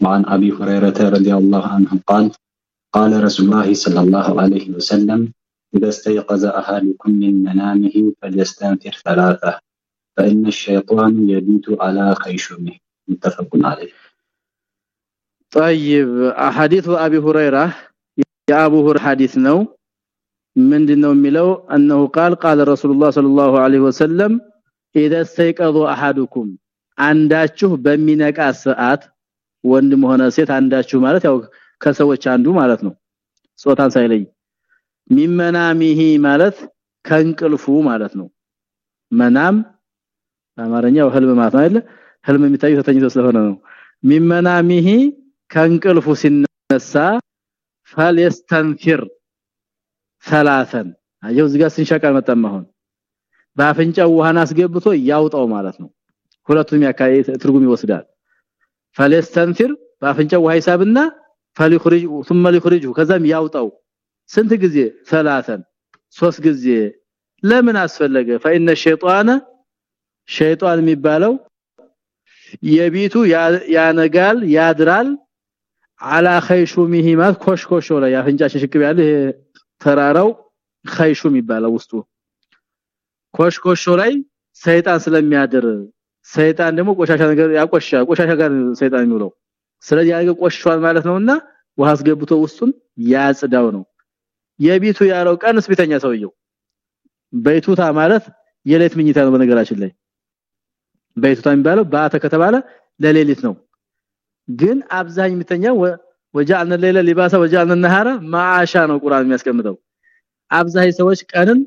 وعن أبي هريرة رضي الله عنه قال قال رسول الله صلى الله عليه وسلم إذا استيقظ أحدكم من منامه فليستنفر ثلاثة فإن الشيطان يبيت على خيشمه متفق عليه طيب حديث أبي هريرة يا أبو هريرة حديث نو ምንድነው የሚለው انه قال قال رسول الله صلى الله عليه وسلم اذا استيقظ احدكم አንዳችሁ በሚነቃ ሰዓት ወንድም ሆነ ሴት አንዳችሁ ማለት ያው ከሰዎች አንዱ ማለት ነው ጾታን ሳይለይ ሚመናሚሂ ማለት ከንቅልፉ ማለት ነው መናም አማርኛው ህልም ማለት አይደለ? ህልም የሚታየው ተኝቶ ስለሆነ ነው። ሚመናሚሂ ከእንቅልፉ ሲነሳ فليستنفر ثلاثا አየው እዚህ ጋር ሲንሻቃል መጣም አሁን። ውሃን አስገብቶ ያውጣው ማለት ነው። ሁለቱም ያካይ ትርጉም ይወስዳል። فليستنفر በአፍንጫው ውሃ ሂሳብና فليخرج ثم ليخرجه ከዛም ያውጣው። ስንት ጊዜ? ثلاثا ሶስት ጊዜ። ለምን አስፈለገ? فإن الشيطان ሸይጣን የሚባለው የቤቱ ያነጋል ያድራል አላ ኸይሹሚሂ ማለት ኮሽኮሾ ላይ ያፍንጫችን ሽቅብ ያለ ተራራው ኸይሹም ይባላል ውስጡ። ኮሽኮሾ ላይ ሰይጣን ስለሚያድር ሰይጣን ደግሞ ቆሻሻ ነገር ያቆሻ ቆሻሻ ጋር ሰይጣን የሚውለው። ስለዚህ ያገ ቆሽሿል ማለት ነውና ውሃ አስገብቶ ውስጡን ያጽዳው ነው። የቤቱ ያለው ቀንስ ቤተኛ ሰውየው። በይቱታ ማለት የሌት ምኝታ ነው በነገራችን ላይ። በይቱታ የሚባለው ባተ ከተባለ ለሌሊት ነው። ግን አብዛኝ የሚተኛው ወጃአነ ሌላ ሊባሳ ወጃአነ ነሃራ ማአሻ ነው ቁርአን የሚያስቀምጠው። አብዛኝ ሰዎች ቀንን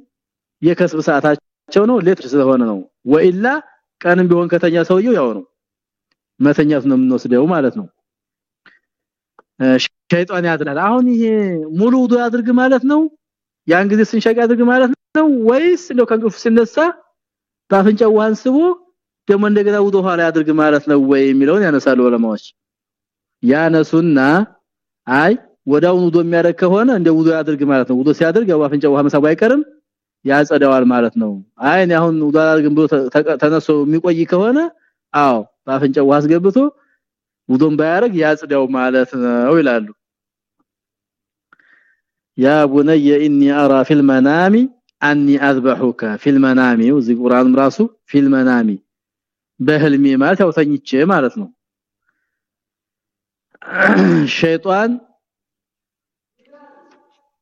የከስብ ሰዓታቸው ነው ሌት ስለሆነ ነው። ወኢላ ቀንም ቢሆን ከተኛ ሰውየው ያው ነው። መተኛት ነው የምንወስደው ማለት ነው። ሸይጣን ያድራል አሁን ይሄ ሙሉ ውዱ ያድርግ ማለት ነው? ያን ጊዜ ስንሸቅ ያድርግ ማለት ነው? ወይስ እንደው ከንቅልፉ ሲነሳ በአፍንጫው ውሃን ስቦ ደግሞ እንደገና ውዱ ኋላ ያድርግ ማለት ነው ወይ የሚለውን ያነሳሉ ዑለማዎች። ያነሱና አይ ወዳውን ውዶ የሚያደርግ ከሆነ እንደ ውዶ ያድርግ ማለት ነው። ውዶ ሲያደርግ ያው አፍንጫው ውሃ አይቀርም ያጸዳዋል ማለት ነው። አይ እኔ አሁን ውዶ ብሎ ተነሶ የሚቆይ ከሆነ አዎ በአፍንጫው ውሃ አስገብቶ ውዶን ባያደርግ ያጽዳው ማለት ነው ይላሉ። يا بني إني أرى في المنام أني أذبحك في المنام ወዚ ቁርአን ራሱ في المنام በህልሜ ማለት ያው ተኝቼ ማለት ነው ሸይጣን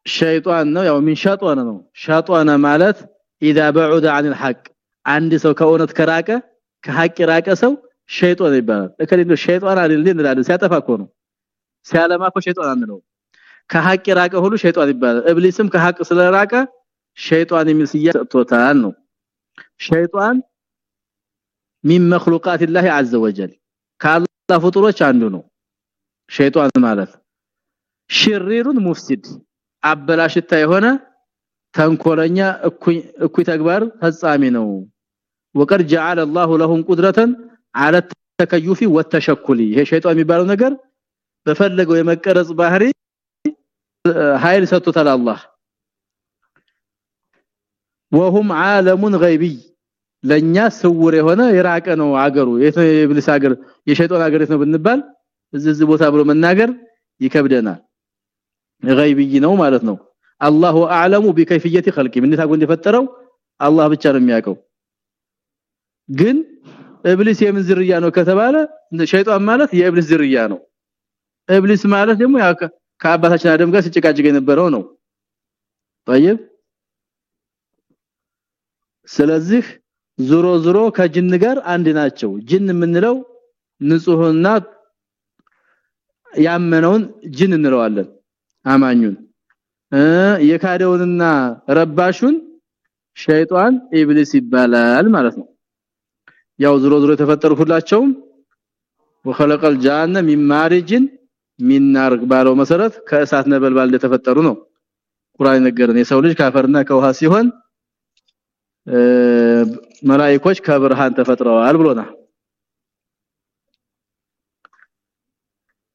ሸይጣን ነው ያው ምን ሸጧነ ነው ሸጧነ ማለት اذا بعد عن الحق አንድ ሰው ከእውነት ከራቀ ከሐቅ ራቀ ሰው ሸይጣን ይባላል ለከሌ ሸይጣን አይደል እንላለን ሲያጠፋ እኮ ነው ሲያለማ እኮ ሸይጣን አንለው ከሐቅ ራቀ ሁሉ ሸይጣን ይባላል ኢብሊስም ከሐቅ ስለራቀ ሸይጣን የሚል ስያ ሰጥቶታል ነው ሸይጣን ሚን መخلوقات الله عز وجل ካላህ ፍጡሮች አንዱ ነው። ሸይጣን ማለት ሽሪሩን ሙፍሲድ አበላሽታ የሆነ ተንኮለኛ እኩይ ተግባር ፈጻሚ ነው። وقد جعل الله لهم قدرة على التكيف والتشكل ይሄ ሸይጣን የሚባለው ነገር በፈለገው የመቀረጽ ባህሪ ኃይል ሰጥቶታል አላህ። وهم عالم غيبي ለኛ ስውር የሆነ የራቀ ነው አገሩ የት ነው የኢብሊስ አገር የሸይጣን አገር የት ነው ብንባል እዚህ እዚህ ቦታ ብሎ መናገር ይከብደናል ገይብይ ነው ማለት ነው አላሁ አዕለሙ ቢከይፍየቲ ኸልቂ ምን ታጎ እንደፈጠረው አላህ ብቻ ነው የሚያውቀው ግን ኢብሊስ የምን ዝርያ ነው ከተባለ ሸይጣን ማለት የኢብሊስ ዝርያ ነው ኢብሊስ ማለት ደግሞ ያ ከአባታችን አደም ጋር ሲጨቃጨቅ የነበረው ነው طيب ስለዚህ ዙሮ ዙሮ ከጅን ጋር አንድ ናቸው ጅን የምንለው ንጹህና ያመነውን ጅን እንለዋለን አማኙን የካደውንና ረባሹን ሸይጣን ኢብሊስ ይባላል ማለት ነው ያው ዙሮ ዙሮ የተፈጠሩ ሁላቸውም وخلق الجان من مارج من نار ባለው መሰረት ከእሳት ነበልባል እንደተፈጠሩ ነው ቁርአን ነገረን የሰው ልጅ ካፈርና ከውሃ ሲሆን መላእክቶች ከብርሃን ተፈጥረዋል ብሎና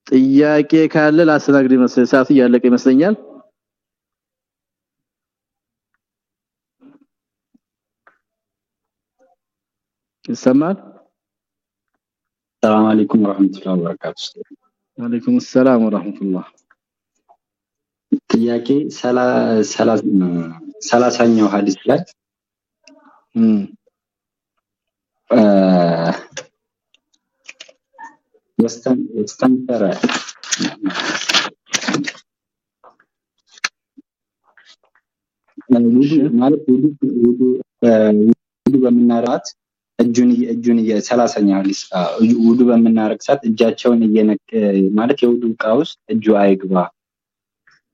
ጥያቄ ካለ ላስተናግድ ይመስል ሰዓት እያለቀ ይመስለኛል። ይሰማል? ሰላም አለይኩም ወራህመቱላሂ ወበረካቱ ወአለይኩም ሰላም ወራህመቱላህ። ጥያቄ ሰላሳኛው ሐዲስ ላይ ወስተንፈረ ማለት ውዱ በምናራት እጁን እጁን የሰላሳኛው ሐዲስ ውዱ በምናረግ ሰዓት እጃቸውን እየነከ ማለት የውዱ ዕቃ ውስጥ እጁ አይግባ።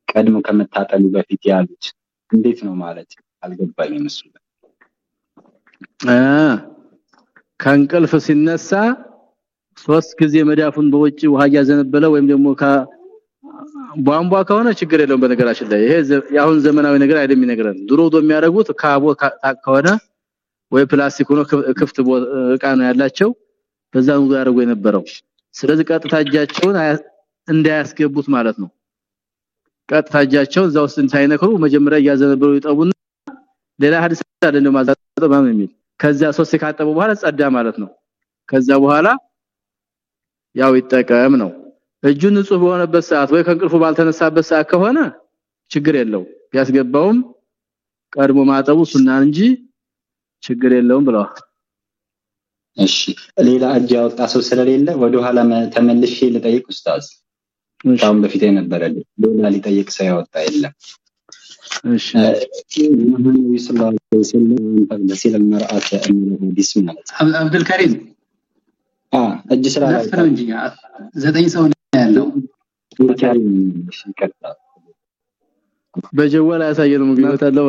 ቀድሞ ከመታጠሉ በፊት ያሉት እንዴት ነው ማለት? አልገባኝም እሱ ከእንቅልፍ ሲነሳ ሶስት ጊዜ መዳፉን በውጭ ውሃ ያዘነበለ ወይም ደግሞ ቧንቧ ከሆነ ችግር የለውም በነገራችን ላይ። ይሄ ያሁን ዘመናዊ ነገር አይደለም የሚነግረን። ድሮ የሚያደርጉት ካቦ ከሆነ ወይ ፕላስቲክ ሆኖ ክፍት እቃ ነው ያላቸው። በዛ ነው ያደርጉ የነበረው። ስለዚህ ቀጥታ እጃቸውን እንዳያስገቡት ማለት ነው። ቀጥታ እጃቸውን እዛ ሳይነክሩ መጀመሪያ እያዘነበሩ ይጠቡና ሌላ ሐዲስ አይደለም ማዛጠብ የሚል ከዛ ሶስት ካጠቡ በኋላ ጸዳ ማለት ነው። ከዛ በኋላ ያው ይጠቀም ነው። እጁ ንጹህ በሆነበት ሰዓት ወይ ከእንቅልፉ ባልተነሳበት ሰዓት ከሆነ ችግር የለው ቢያስገባውም ቀድሞ ማጠቡ ሱና እንጂ ችግር የለውም ብለዋል። እሺ ሌላ እጅ ያወጣ ሰው ስለሌለ ወደ ኋላ ተመልሼ ልጠይቅ ኡስታዝ። ካሁን በፊት የነበረ ሌላ ሊጠይቅ ሰው ያወጣ የለም። እሺ። ነብዩ ሰለላሁ ሲል መርአት የሚለው ሀዲስ ማለት አብዱልከሪም እጅ ስራ ዘጠኝ ሰው ያለው። በጀዋል ያሳየን ምግባት አለው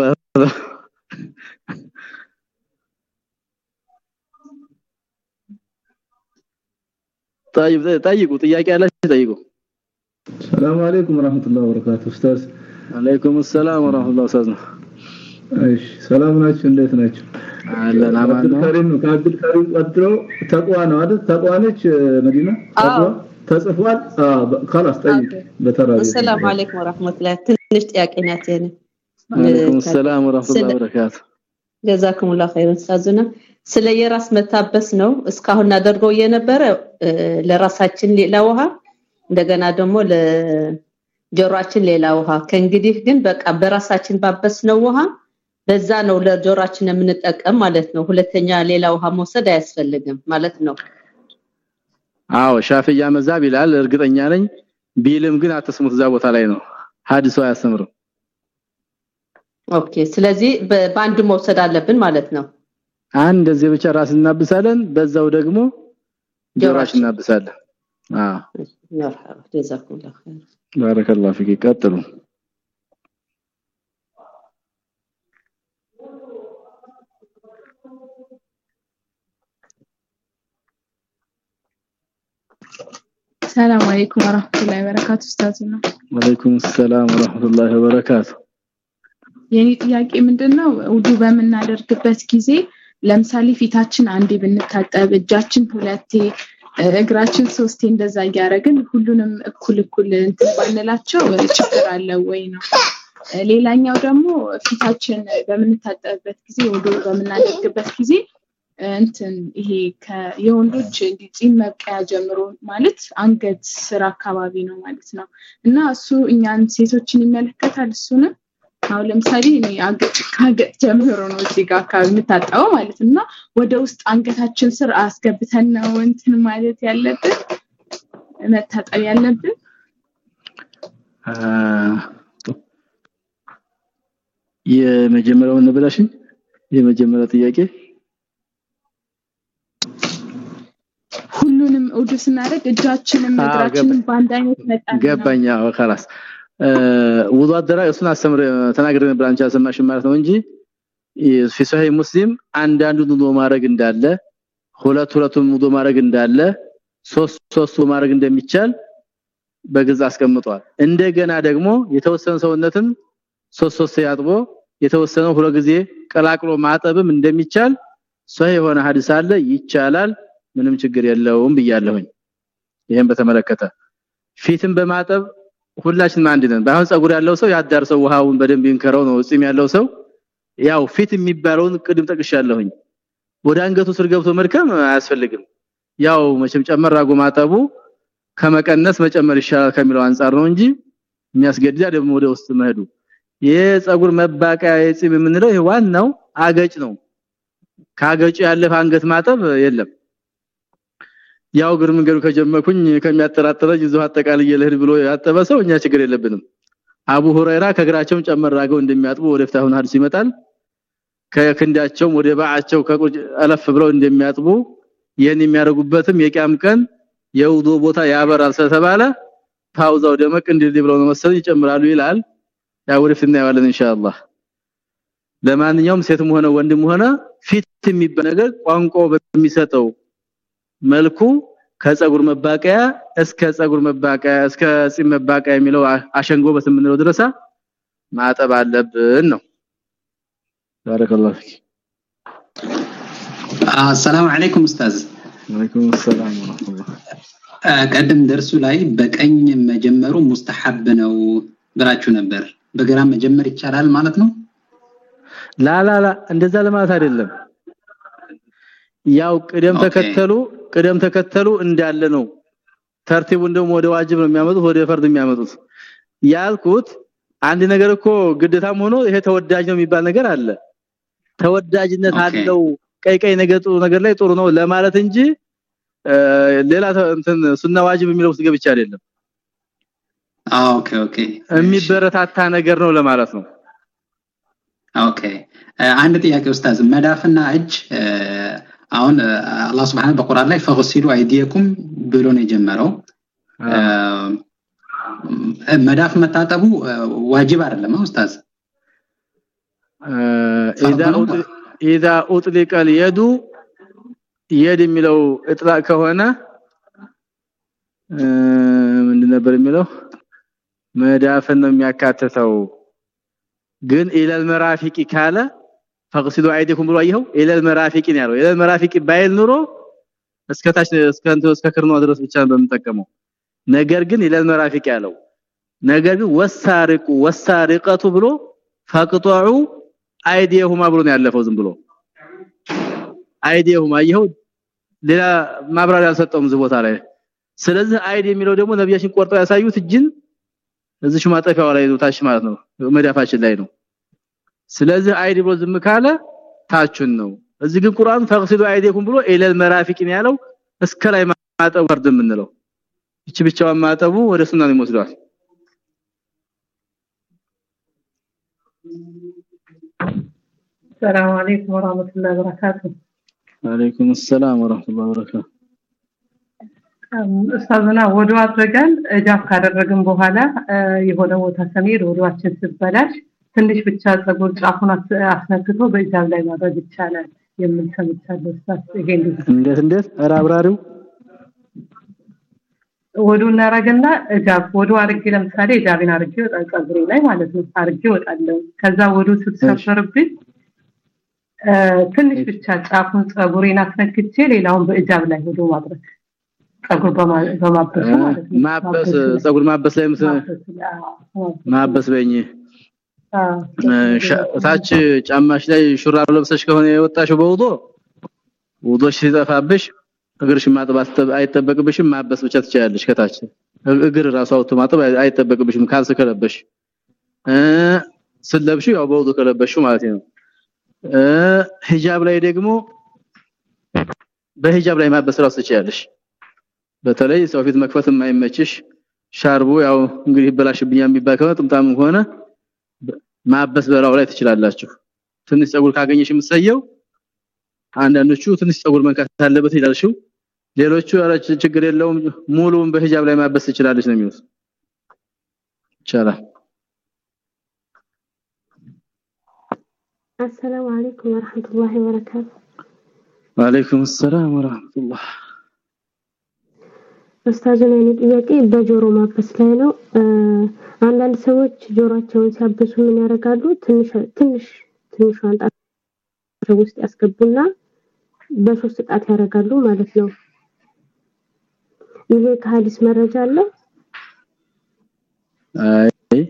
ጠይቁ ጥያቄ ያላችሁ ጠይቁ። ሰላም አለይኩም ወራህመቱላሂ ወበረካቱ ኡስታዝ። አለይኩም ሰላም ወራህመቱላሂ ኡስታዝ እሺ ሰላም ናችሁ እንዴት ናችሁ አለን አማን ነው ከሪም ከአብዱል ከሪም ቀጥሎ ተቋ ነው አይደል ተቋ ነች መዲና ተቋ ተጽፏል خلاص ጠይቅ በተራ ሰላም አለይኩም ወራህመቱላሂ ትንሽ ጥያቄ ናት የኔ አለይኩም ሰላም ወራህመቱላሂ ወበረካቱ ጀዛኩሙላህ ኸይረን ኡስታዝና ስለ የራስ መታበስ ነው እስካሁን አደርገው የነበረ ለራሳችን ሌላ ውሃ እንደገና ደግሞ ለጆሮአችን ሌላ ውሃ ከእንግዲህ ግን በቃ በራሳችን ባበስነው ውሃ በዛ ነው ለጆሯችን የምንጠቀም ማለት ነው። ሁለተኛ ሌላ ውሃ መውሰድ አያስፈልግም ማለት ነው። አዎ ሻፊያ መዛብ ይላል። እርግጠኛ ነኝ ቢልም ግን አትስሙት እዛ ቦታ ላይ ነው። ሐዲሱ ያሰምሩ OK ስለዚህ በአንድ መውሰድ አለብን ማለት ነው። አንድ እዚህ ብቻ ራስ እናብሳለን በዛው ደግሞ ጆሯችን እናብሳለን። አዎ። مرحبا جزاك الله خير። فيك። ቀጥሉ። ሰላም አለይኩም ወራህመቱላሂ ወበረካቱ። ኡስታዝና ወአለይኩም ሰላም ወራህመቱላሂ ወበረካቱ። የኔ ጥያቄ ምንድነው? ውዱ በምናደርግበት ጊዜ ለምሳሌ ፊታችን አንዴ ብንታጠብ እጃችን ሁለቴ እግራችን ሶስቴ እንደዛ እያደረግን ሁሉንም እኩል እኩል እንትን ባንላቸው ችግር አለ ወይ ነው? ሌላኛው ደግሞ ፊታችን በምንታጠብበት ጊዜ ወዶ በምናደርግበት ጊዜ እንትን ይሄ የወንዶች እንዲህ ጺም መብቀያ ጀምሮ ማለት አንገት ስር አካባቢ ነው ማለት ነው። እና እሱ እኛን ሴቶችን ይመለከታል እሱንም። አሁን ለምሳሌ እኔ ከአንገት ጀምሮ ነው እዚህ ጋር አካባቢ የምታጠበው ማለት እና ወደ ውስጥ አንገታችን ስር አስገብተን ነው እንትን ማለት ያለብን መታጠብ ያለብን። የመጀመሪያውን ነበላሽኝ የመጀመሪያው ጥያቄ ሁሉንም ውዱ ስናደርግ እጃችንም እግራችንም በአንድ አይነት መጠን ገባኛ خلاص ውዱ አደራ እሱን አስተምር ተናግረ ነበር አንቺ አሰማሽ ማለት ነው እንጂ في صحيح ሙስሊም አንዳንዱ ውዱ ማድረግ እንዳለ ሁለት ሁለቱም ውዱ ማድረግ እንዳለ ሶስት ሶስት ማድረግ እንደሚቻል በግልጽ አስቀምጧል እንደገና ደግሞ የተወሰነ ሰውነትም ሶስት ሶስት ያጥቦ የተወሰነው ሁለት ጊዜ ቀላቅሎ ማጠብም እንደሚቻል ሰው የሆነ ሐዲስ አለ ይቻላል ምንም ችግር የለውም ብያለሁኝ። ይሄን በተመለከተ ፊትን በማጠብ ሁላችንም አንድ ነን። ባይሆን ጸጉር ያለው ሰው ያዳርሰው ውሃውን በደንብ ይንከረው ነው ጺም ያለው ሰው። ያው ፊት የሚባለውን ቅድም ጠቅሻለሁኝ። ወደ አንገቱ ስር ገብቶ መድከም አያስፈልግም። ያው መቼም ጨመር አጎ ማጠቡ ከመቀነስ መጨመር ይሻላል ከሚለው አንፃር ነው እንጂ የሚያስገድዳ ደግሞ ወደ ውስጥ መሄዱ። የጸጉር መባቂያ የጺም የምንለው ይሄ ዋናው አገጭ ነው። ካገጩ ያለፈ አንገት ማጠብ የለም ያው ግር መንገዱ ከጀመኩኝ ከሚያጠራጥረኝ ይዞ አጠቃላይ ለህድ ብሎ ያጠበ ሰው እኛ ችግር የለብንም። አቡ ሁረይራ ከግራቸውም ጨመር እንደሚያጥቡ ወደ ፍታሁን ሐዲስ ይመጣል። ከክንዳቸው ወደ ባዓቸው ከቁጭ አለፍ ብለው እንደሚያጥቡ ይሄን የሚያደርጉበትም የቂያም ቀን የውዶ ቦታ ያበራል ስለተባለ ፓውዛው ደመቅ እንዲል ብለው መሰል ይጨምራሉ ይላል። ያው ወደፊት እናየዋለን ኢንሻአላህ። ለማንኛውም ሴትም ሆነ ወንድም ሆነ ፊት የሚባል ነገር ቋንቋ በሚሰጠው መልኩ ከጸጉር መባቀያ እስከ ጸጉር መባቀያ እስከ ጺም መባቀያ የሚለው አሸንጎ በስምንለው ድረሳ ማጠብ አለብን ነው። بارك الله فيك። السلام عليكم ኡስታዝ። وعليكم السلام ورحمة الله። ቀደም ደርሱ ላይ በቀኝ መጀመሩ ሙስተሐብ ነው ብላችሁ ነበር። በግራ መጀመር ይቻላል ማለት ነው? لا لا لا እንደዛ ለማለት አይደለም። ያው ቅደም ተከተሉ ቅደም ተከተሉ እንዳለ ነው። ተርቲቡን ደግሞ ወደ ዋጅብ ነው የሚያመጡት ወደ ፈርድ የሚያመጡት። ያልኩት አንድ ነገር እኮ ግዴታም ሆኖ ይሄ ተወዳጅ ነው የሚባል ነገር አለ። ተወዳጅነት አለው ቀይ ቀይ ነገር ጥሩ ነገር ላይ ጥሩ ነው ለማለት እንጂ ሌላ እንትን ሱና ዋጅብ የሚለው ውስጥ ገብቻ አይደለም። OK OK። የሚበረታታ ነገር ነው ለማለት ነው። OK። አንድ ጥያቄ ኡስታዝ መዳፍና እጅ አሁን አላህ ስብሐነ በቁርአን ላይ فاغسلوا أيديكم ብሎ ነው የጀመረው። መዳፍ መታጠቡ ዋጅብ አይደለም ኡስታዝ። إذا أطلق اليد يد የሚለው إطلاق ከሆነ ምንድን ነበር የሚለው መዳፍን ነው የሚያካትተው። ግን إلى ካለ أيديكم ብሎ አይኸው إلى المرافق ነው ያለው። إلى المرافق ባይል ኑሮ እስከታች እስከ እስከ ክርኗ ድረስ ብቻ በምንጠቀመው ነገር ግን إلى المرافق ያለው። ነገር ግን والسارق والسارقة ብሎ فاقطعوا أيديهما ብሎ ነው ያለፈው ዝም ብሎ። أيديهما ይኸው ሌላ ማብራሪያ አልሰጠውም እዚህ ላይ። ስለዚህ أيدي የሚለው ደግሞ ነብያችን ቆርጠው ያሳዩት እጅን እዚህ ማጠፊያው ላይ ነው ታች ማለት ነው መዳፋችን ላይ ነው ስለዚህ አይዲ ብሎ ዝም ካለ ታቹን ነው እዚህ ግን ቁርአን ፈግሲሉ አይዲኩም ብሎ ኢለል መራፊቅን ያለው እስከ ላይ ማጠቡ ፈርድ የምንለው እቺ ብቻዋን ማጠቡ ወደ ሱና ነው የሚወስዷል السلام عليكم ورحمة الله وبركاته وعليكم السلام ورحمة الله وبركاته ኡስታዝና ወዱ አድርገን እጃፍ ካደረግን በኋላ የሆነ ቦታ ሰሚር ወዱአችን ሲበላሽ ትንሽ ብቻ ጸጉር ጫፉን አስነክቶ በእጃብ ላይ ማድረግ ይቻላል የምን ሰምቻለሁ። ይሄ እንዴት እንዴት ኧረ አብራሪው። ወዱ እናረግና እጃብ ወዱ አርጌ ለምሳሌ እጃቤን አርጌ ወጣ ጸጉሬ ላይ ማለት ነው አርጌ ወጣለሁ። ከዛ ወዱ ስትሰፈርብኝ ትንሽ ብቻ ጫፉን ጸጉሬን አስነክቼ ሌላውን በእጃብ ላይ ወዱ ማድረግ። ጸጉር በማበስ ማለት ነው። ማበስ ጸጉር ማበስ ላይ ማበስ በኝ ታች ጫማሽ ላይ ሹራብ ለብሰሽ ከሆነ የወጣሽው በውዶ ውዶሽ ሲጠፋብሽ እግርሽ ማጥባት አይጠበቅብሽም። ማበስ ብቻ ትችያለሽ ከታች። እግር ራሱ አውቶ ማጠብ አይጠበቅብሽም። ካልስ ከለበሽ። ስለብሽ ያው በውዱ ከለበሽ ማለት ነው። ሂጃብ ላይ ደግሞ በሂጃብ ላይ ማበስ ራሱ ትችያለሽ። በተለይ ሰው ፊት መክፈት የማይመችሽ ሻርቡ ያው እንግዲህ የሚባል ከሆነ ጥምጣም ሆነ ማበስ በላው ላይ ትችላላችሁ ትንሽ ጸጉር ካገኘሽ የምትሰየው አንዳንዶቹ ትንሽ ጸጉር መንካት አለበት ይላልሽው ሌሎቹ ኧረ ችግር የለውም ሙሉውን በሂጃብ ላይ ማበስ ትችላለች ነው የሚሉት ይቻላል السلام عليكم ورحمة الله وبركاته وعليكم السلام ورحمة الله ኡስታዝን የኔ ጥያቄ በጆሮ ማበስ ላይ ነው። አንዳንድ ሰዎች ጆሮአቸውን ሲያብሱ ምን ያደርጋሉ? ትንሽ ትንሽ ትንሿን ጣት ውስጥ ያስገቡና በሶስት ጣት ያደርጋሉ ማለት ነው። ይሄ ከሐዲስ መረጃ አለ? አይ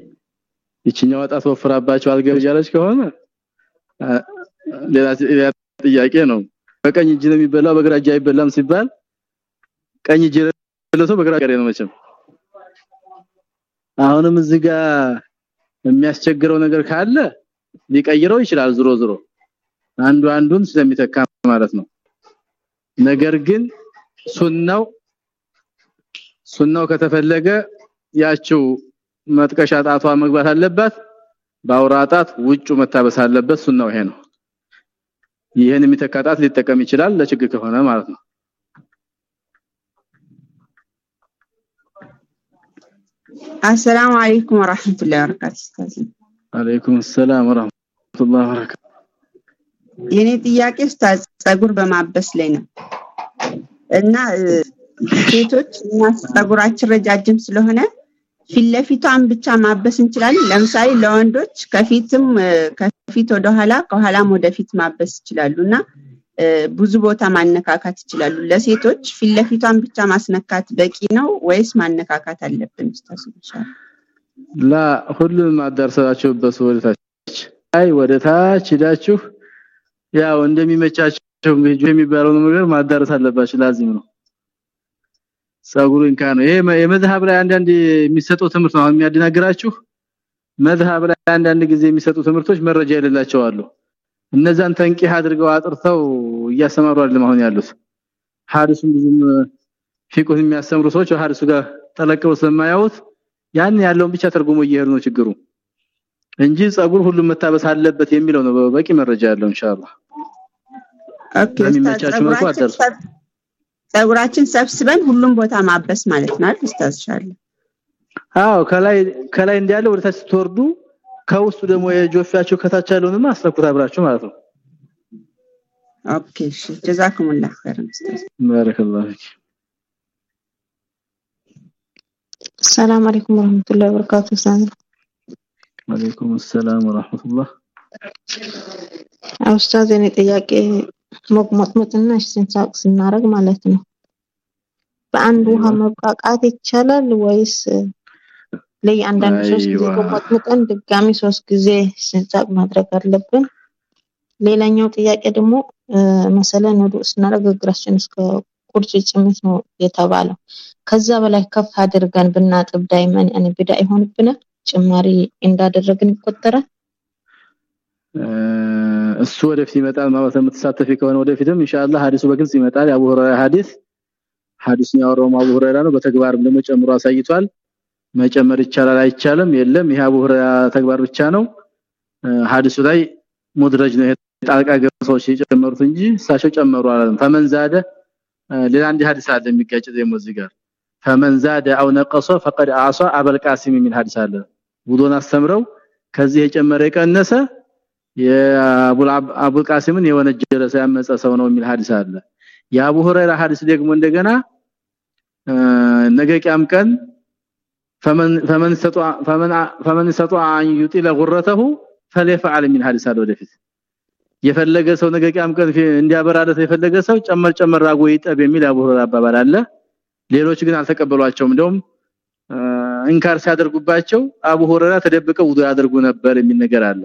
ይችኛው ጣት ወፍራባቸው አልገብጃለች ከሆነ ሌላ ጥያቄ ነው። በቀኝ እጅ ነው የሚበላው በግራ እጅ አይበላም ሲባል ቀኝ እጅ ለሰው በግራ ጋር ነው መቼም። አሁንም እዚህ ጋር የሚያስቸግረው ነገር ካለ ሊቀይረው ይችላል ዝሮ ዝሮ አንዱ አንዱን ስለሚተካ ማለት ነው። ነገር ግን ሱናው ሱናው ከተፈለገ ያችው መጥቀሻ ጣቷ መግባት አለባት። ባውራ ጣት ውጩ መታበስ አለበት። ሱናው ይሄ ነው። ይሄን የሚተካጣት ሊጠቀም ይችላል ለችግር ከሆነ ማለት ነው አሰላሙ አለይኩም ወራህመቱላሂ ወበረካቱ። አለይኩም ሰላም ወራህመቱላሂ ወበረካቱ። የኔ ጥያቄ ኡስታዝ ጸጉር በማበስ ላይ ነው። እና ሴቶች እና ጸጉራችን ረጃጅም ስለሆነ ፊት ለፊቷን ብቻ ማበስ እንችላለን። ለምሳሌ ለወንዶች ከፊትም ከፊት ወደ ኋላ ከኋላም ወደፊት ማበስ ይችላሉና ብዙ ቦታ ማነካካት ይችላሉ? ለሴቶች ፊት ለፊቷን ብቻ ማስነካት በቂ ነው ወይስ ማነካካት አለብን? ኢንሻአላህ ላ ሁሉም አዳርሳችሁበት ወደታች አይ ወደታች ሄዳችሁ ያው እንደሚመቻቸው እንግዲህ የሚባለው ነገር ማዳረስ አለባችሁ። ላዚም ነው። ጸጉሩ እንካ ነው። ይሄ የመዝሐብ ላይ አንዳንድ የሚሰጠው ትምህርት ነው። የሚያደናግራችሁ መዝሐብ ላይ አንዳንድ ጊዜ የሚሰጡ ትምህርቶች መረጃ የሌላቸው አሉ እነዛን ተንቂህ አድርገው አጥርተው እያሰማሩ አይደለም አሁን ያሉት። ሐዲሱን ብዙም ፊቁን የሚያስተምሩ ሰዎች ሐዲሱ ጋር ተለቀው ስለማያዩት ያን ያለውን ብቻ ተርጉሞ እየሄዱ ነው ችግሩ። እንጂ ጸጉር ሁሉም መታበስ አለበት የሚለው ነው በቂ መረጃ ያለው ኢንሻአላህ። OK ጸጉራችን ሰብስበን ሁሉም ቦታ ማበስ ማለት ነው አይደል? ኡስታዝ ኢንሻአላህ አዎ ከላይ ከላይ እንዳለ ወደ ታች ትወርዱ ከውስጡ ደግሞ የጆፊያቸው ከታች ያለውንም አስረኩት አብራችሁ ማለት ነው። OK እሺ። جزاكم الله خيرا ኡስታዝ። ሰላም አለይኩም ወራህመቱላሂ ወበረካቱ። ሰላም አለይኩም ሰላም ወራህመቱላህ። ኡስታዝ እኔ ጥያቄ መቅመጥመጥና ሲንሳቅ ስናረግ ማለት ነው በአንድ ውሃ መብቃቃት ይቻላል ወይስ ለእያንዳንዱ ሶስት ጊዜ መቅመጥመጥን ድጋሚ ሶስት ጊዜ ሲንሳቅ ማድረግ አለብን። ሌላኛው ጥያቄ ደግሞ መሰለን ወደ ስናረግ እግራችን እስከ ቁርጭምጭሚት ነው የተባለው። ከዛ በላይ ከፍ አድርገን ብናጥብ ዳይመን ያኔ ብዳ ይሆንብናል ጭማሪ እንዳደረግን ይቆጠራል? እሱ ወደፊት ይመጣል ማለት የምትሳተፊ ከሆነ ወደፊትም ኢንሻአላህ ሐዲሱ በግልጽ ይመጣል። የአቡ ሁረይራ ሐዲስ ሐዲሱን ያወራው አቡ ሁረይራ ነው። በተግባርም ደግሞ ጨምሮ አሳይቷል መጨመር ይቻላል አይቻልም? የለም። ይሄ አቡ ሁረይራ ተግባር ብቻ ነው። ሐዲሱ ላይ ሙድረጅ ነው። ጣልቃ ገብተው የጨመሩት እንጂ እሳቸው ጨመሩ አላለም። ፈመን ዛደ ሌላ አንድ ሐዲስ አለ የሚጋጭ ደግሞ እዚህ ጋር። ፈመን ዛደ አው ነቀሰ ፈቀድ አሷ አበል ቃሲም የሚል ሐዲስ አለ። ውዶን አስተምረው ከዚህ የጨመረ የቀነሰ የአቡል አቡ ቃሲምን የወነጀለ ያመፀ ሰው ነው የሚል ሐዲስ አለ። የአቡ ሁረይራ ሐዲስ ደግሞ እንደገና ነገ ቂያም ቀን فمن فمن استطاع فمن فمن استطاع ان يطيل غرته فليفعل من ሐዲስ አለ ወደፊት የፈለገ ሰው ነገ ቂያም ቀን እንዲያበራለት የፈለገ ሰው ጨመር ጨመር አጎ ይጠብ የሚል አቡ ሁረይራ አባባል አለ ሌሎች ግን አልተቀበሏቸውም እንደውም እንካር ሲያደርጉባቸው አቡ ሁረይራ ተደብቀው ውዱ ያደርጉ ነበር የሚል ነገር አለ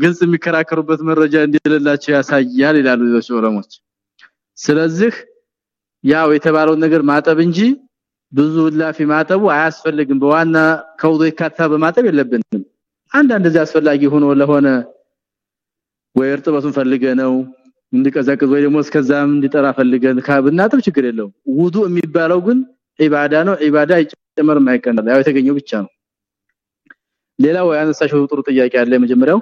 ግልጽ የሚከራከሩበት መረጃ እንደሌላቸው ያሳያል ይላሉ ሌሎች ዑለሞች ስለዚህ ያው የተባለውን ነገር ማጠብ እንጂ ብዙ ላፊ ማጠቡ አያስፈልግም። በዋና ከውዶ ይካታ በማጠብ የለብንም። አንዳንድ እዚህ አስፈላጊ ሆኖ ለሆነ ወይ እርጥበቱን ፈልገ ነው እንዲቀዘቅዝ ወይ ደግሞ እስከዛም እንዲጠራ ፈልገን ካብናጥብ ችግር የለውም። ውዱ የሚባለው ግን ኢባዳ ነው። ኢባዳ ይጨመር ማይቀነል ያው የተገኘው ብቻ ነው። ሌላው ያነሳሽው ጥሩ ጥያቄ አለ። የመጀመሪያው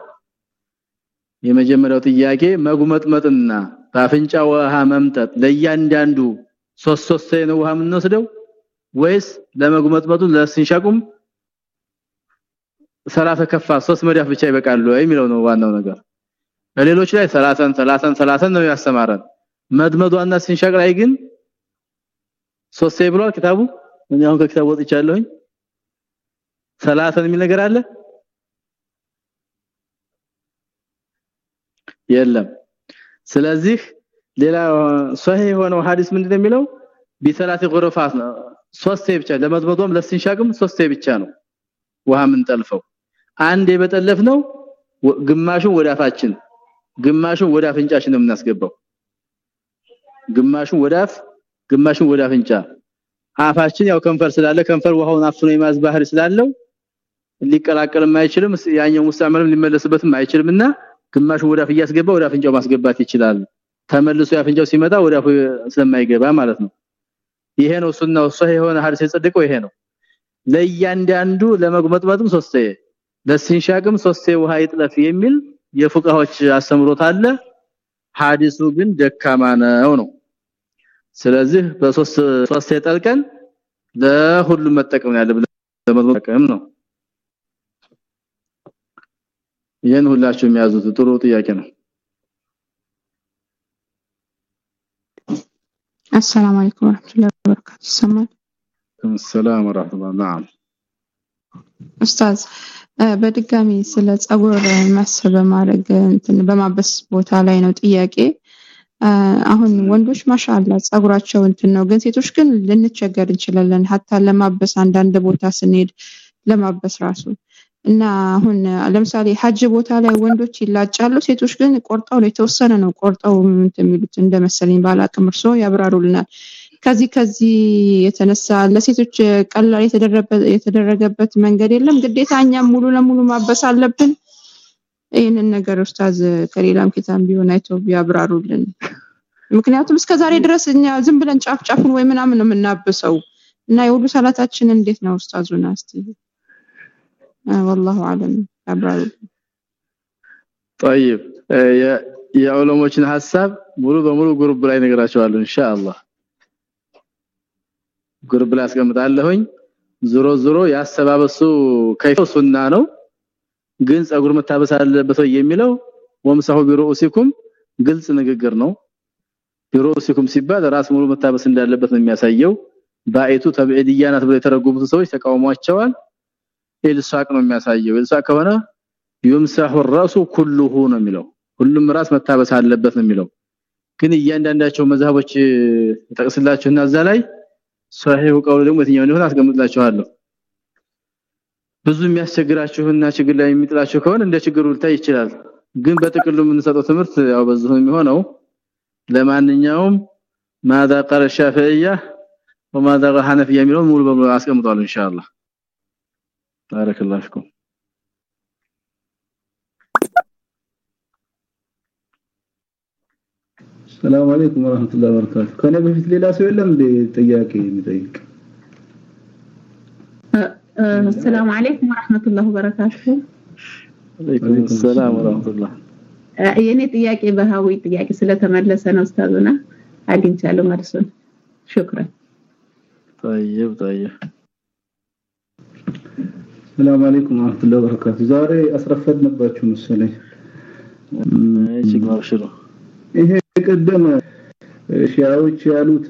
የመጀመሪያው ጥያቄ መጉመጥመጥና በአፍንጫ ውሃ መምጠጥ ለእያንዳንዱ ሶስት ሶስት ነው ውሃ የምንወስደው ወይስ ለመጉመጥመጡ ለስንሻቁም ሰላሳ ከፋ ሶስት መዳፍ ብቻ ይበቃሉ የሚለው ነው ዋናው ነገር። በሌሎች ላይ 30 30 30 ነው ያስተማረን መድመዷና ስንሻቅ ላይ ግን ሶስት ብሏል ክታቡ እኔ አሁን ከክታቡ ወጥቻለሁኝ። 30 የሚል ነገር አለ? የለም። ስለዚህ ሌላ ሷሂህ የሆነው ሐዲስ ምንድነው የሚለው? ቢሰላቲ ጉረፋት ነው ሶስት ብቻ ለመድመዷም ለስንሻቅም ሶስት ብቻ ነው ውሃ ምንጠልፈው አንድ የበጠለፍ ነው ግማሹን ወደ አፋችን ግማሹን ወደ አፍንጫችን ነው የምናስገባው። ግማሹን ወደ ግማሹን ወደ አፍንጫ። አፋችን ያው ከንፈር ስላለ ከንፈር ውሃውን አፍኖ የማዝ ባህሪ ስላለው ሊቀላቀልም አይችልም ያኛው ሙስተዕመልም ሊመለስበትም አይችልምና ግማሹን ወደ አፍ እያስገባ ወደ አፍንጫው ማስገባት ይችላል። ተመልሶ ያፍንጫው ሲመጣ ወደ አፍ ስለማይገባ ማለት ነው ይሄ ነው ሱናው ሷሂህ የሆነ ሐዲስ የጸደቀው ይሄ ነው። ለእያንዳንዱ ለመግመጥመጥም ሶስቴ ለሲንሻቅም ሶስቴ ውሃ ይጥለፍ የሚል የፉቃዎች አስተምሮት አለ። ሐዲሱ ግን ደካማ ነው ነው። ስለዚህ በሶስት ሶስቴ ጠልቀን ለሁሉም መጠቀም ያለብን ለመጠቀም ነው። ይሄን ሁላችሁ የሚያዙት ጥሩ ጥያቄ ነው السلام عليكم ورحمة الله وبركاته سمع السلام ورحمة الله نعم ኡስታዝ በድጋሚ ስለ ጸጉር መስ በማድረግ እንትን በማበስ ቦታ ላይ ነው ጥያቄ አሁን ወንዶች ማሻአላ ጸጉራቸው እንትን ነው ግን ሴቶች ግን ልንቸገር እንችላለን ሀታ ለማበስ አንዳንድ ቦታ ስንሄድ ለማበስ ራሱ እና አሁን ለምሳሌ ሀጅ ቦታ ላይ ወንዶች ይላጫሉ ሴቶች ግን ቆርጠው የተወሰነ ነው ቆርጠው የሚሉት እንደመሰለኝ ባላቅም እርሶ ያብራሩልናል። ከዚህ ከዚህ የተነሳ ለሴቶች ቀላል የተደረገበት መንገድ የለም። ግዴታ እኛም ሙሉ ለሙሉ ማበስ አለብን። ይህንን ነገር ኡስታዝ ከሌላም ኪታብ ቢሆን አይተው ቢያብራሩልን። ምክንያቱም እስከ ዛሬ ድረስ እኛ ዝም ብለን ጫፍ ጫፉን ወይ ምናምን ነው የምናብሰው። እና የሁሉ ሰላታችን እንዴት ነው ኡስታዙና እስቲ والله اعلم ያብራሩልን طيب የዑለሞችን ሐሳብ ሙሉ በሙሉ ግሩፕ ላይ ነገራቸዋለሁ ኢንሻአላህ ግሩፕ ላይ አስቀምጣለሁኝ ዞሮ ዞሮ ያሰባበሱ ከይፈ ሱና ነው ግን ጸጉር መታበስ አለበት የሚለው ወምሳሁ ቢሩኡሲኩም ግልጽ ንግግር ነው ቢሩኡሲኩም ሲባል ራስ ሙሉ መታበስ እንዳለበት ነው የሚያሳየው ባይቱ ተብዒድያ ናት ብለው የተረጎሙት ሰዎች ተቃውሟቸዋል ኢልሳቅ ነው የሚያሳየው ኢልሳቅ ከሆነ ይምሳሁ الراس كله ነው የሚለው ሁሉም ራስ መታበስ አለበት ነው የሚለው ግን እያንዳንዳቸው መዛቦች ተጠቅስላችሁና እዛ ላይ ሷሂው ቀውል ደግሞ የትኛው እንደሆነ አስቀምጥላችኋለሁ ብዙ የሚያስቸግራችሁና ችግር ላይ የሚጥላችሁ ከሆነ እንደ ችግሩ ልታይ ይችላል ግን በጥቅሉ የምንሰጠው ትምህርት ያው በዚሁ የሚሆነው ለማንኛውም ماذا قال الشافعيه وماذا قال الحنفيه የሚለውን ሙሉ በሙሉ አስቀምጧል ኢንሻአላህ بارك الله فيكم ሰላም አለይኩም ወራህመቱላሂ ወበረካቱ ከኔ በፊት ሌላ ሰው የለም እንደ ጥያቄ የሚጠይቅ السلام عليكم ورحمة الله وبركاته عليكم السلام ورحمة الله የኔ ጥያቄ በሃዊ ጥያቄ ስለተመለሰ ነው ኡስታዙና አግኝቻለሁ መልሱን شكرا طيب طيب ሰላም አለይኩም ወራህመቱላሂ ወበረካቱ ዛሬ አስረፈድንባችሁ መሰለኝ እሺ ማብሽሩ ይሄ ቀደም ሺያዎች ያሉት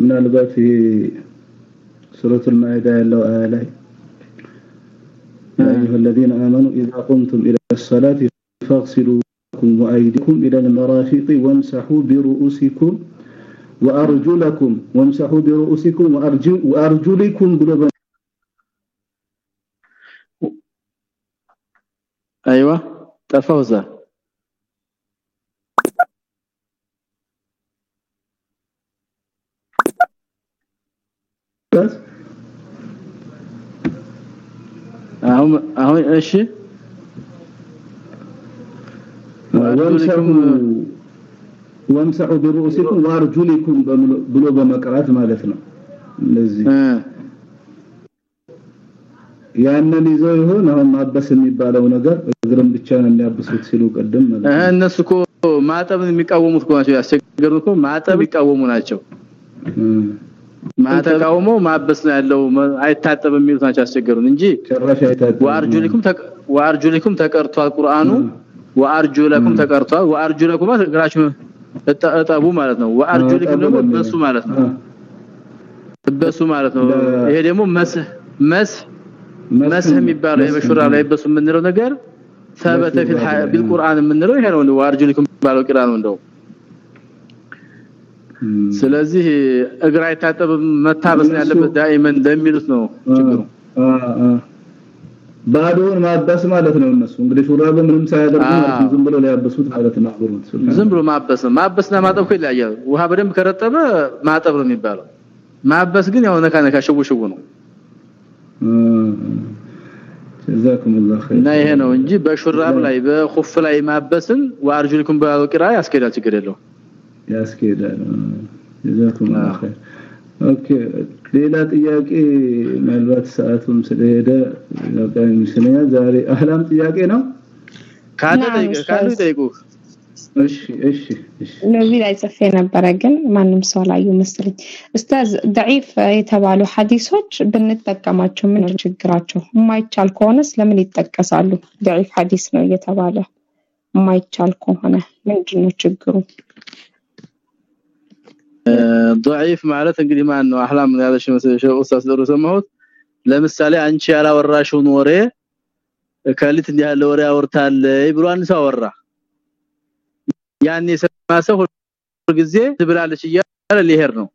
ምናልባት ይሄ ሱረቱል ማኢዳ ያለው አያ ላይ يا أيها الذين آمنوا إذا قمتم إلى الصلاة فاغسلوا وأيديكم إلى المرافق وامسحوا برؤوسكم وأرجلكم وامسحوا برؤوسكم وأرجل وأرجلكم بلو ايوه ጠፋው እዛ አሁን አሁን እሺ ወምሰሑ ወምሰሑ برؤسكم وارجلكم ብሎ በመቅራት ማለት ነው እንደዚህ ያንን ይዘው ይሆን አሁን ማበስ የሚባለው ነገር እግርም ብቻ ነው የሚያብሱት ሲሉ ቀደም እነሱ እኮ ማጠብን የሚቃወሙት እኮ ናቸው። ያስቸገሩት እኮ ማጠብ ይቃወሙ ናቸው። ማተቃውሞ ማበስ ነው ያለው። አይታጠብም የሚሉት ናቸው ያስቸገሩን እንጂ ወአርጁሊኩም ወአርጁሊኩም ተቀርቷል ቁርአኑ። ወአርጁለኩም ተቀርቷል። ወአርጁለኩም እግራችሁ እጠቡ ማለት ነው። ወአርጁሊኩም ደግሞ በሱ ማለት ነው። በሱ ማለት ነው። ይሄ ደግሞ መስህ መስህ መስህ የሚባለው የበሹራ ላይ በሱ የምንለው ነገር ثبت في بالقران የምንለው ይሄ ነው ወአርጁሊኩም ባለው ቂራኑ እንደው ስለዚህ እግር አይታጠብም መታበስ ያለበት ዳይመን ለሚሉት ነው ችግሩ ባዶውን ማበስ ማለት ነው እነሱ እንግዲህ ሹራብ ምንም ሳያደርጉ ማለት ነው ዝም ብሎ ሊያበሱት ማለት ነው ዝም ብሎ ማበስ ነው ማበስና ማጠብ እኮ ይለያያል ውሃ በደንብ ከረጠበ ማጠብ ነው የሚባለው ማበስ ግን ያው ነካ ነካ ሽው ሽው ነው جزاكم الله خير እና ይሄ ነው እንጂ በሹራብ ላይ በኹፍ ላይ ማበስን ወአርጁልኩም በቅራ ያስከዳል ችግር የለው ሌላ ጥያቄ ምናልባት ሰዓቱም ስለሄደ ለቀን ዛሬ አህላም ጥያቄ ነው? ካለ ጠይቁ ካለ ጠይቁ እሺ እሺ ለዚህ ላይ ጽፌ ነበረ ግን ማንም ሰው አላዩ መስለኝ ኡስታዝ ضعيف የተባሉ ሐዲሶች ብንጠቀማቸው ምን ችግራቸው የማይቻል ከሆነስ ለምን ይጠቀሳሉ ضعيف ሐዲስ ነው እየተባለ የማይቻል ከሆነ ምንድነው ችግሩ ضعيف ማለት እንግዲህ ማን ነው አህላም ነው ያለሽ መስለሽ ኡስታዝ ደሩ ሰማሁት ለምሳሌ አንቺ ያላወራሽውን ወሬ ከሊት እንዲህ ያለ ወሬ አወርታለይ ብሎ አንድ ሰው አወራ ያን የሰማ ሰው ጊዜ ትብላለች እያለ ሊሄድ ነው።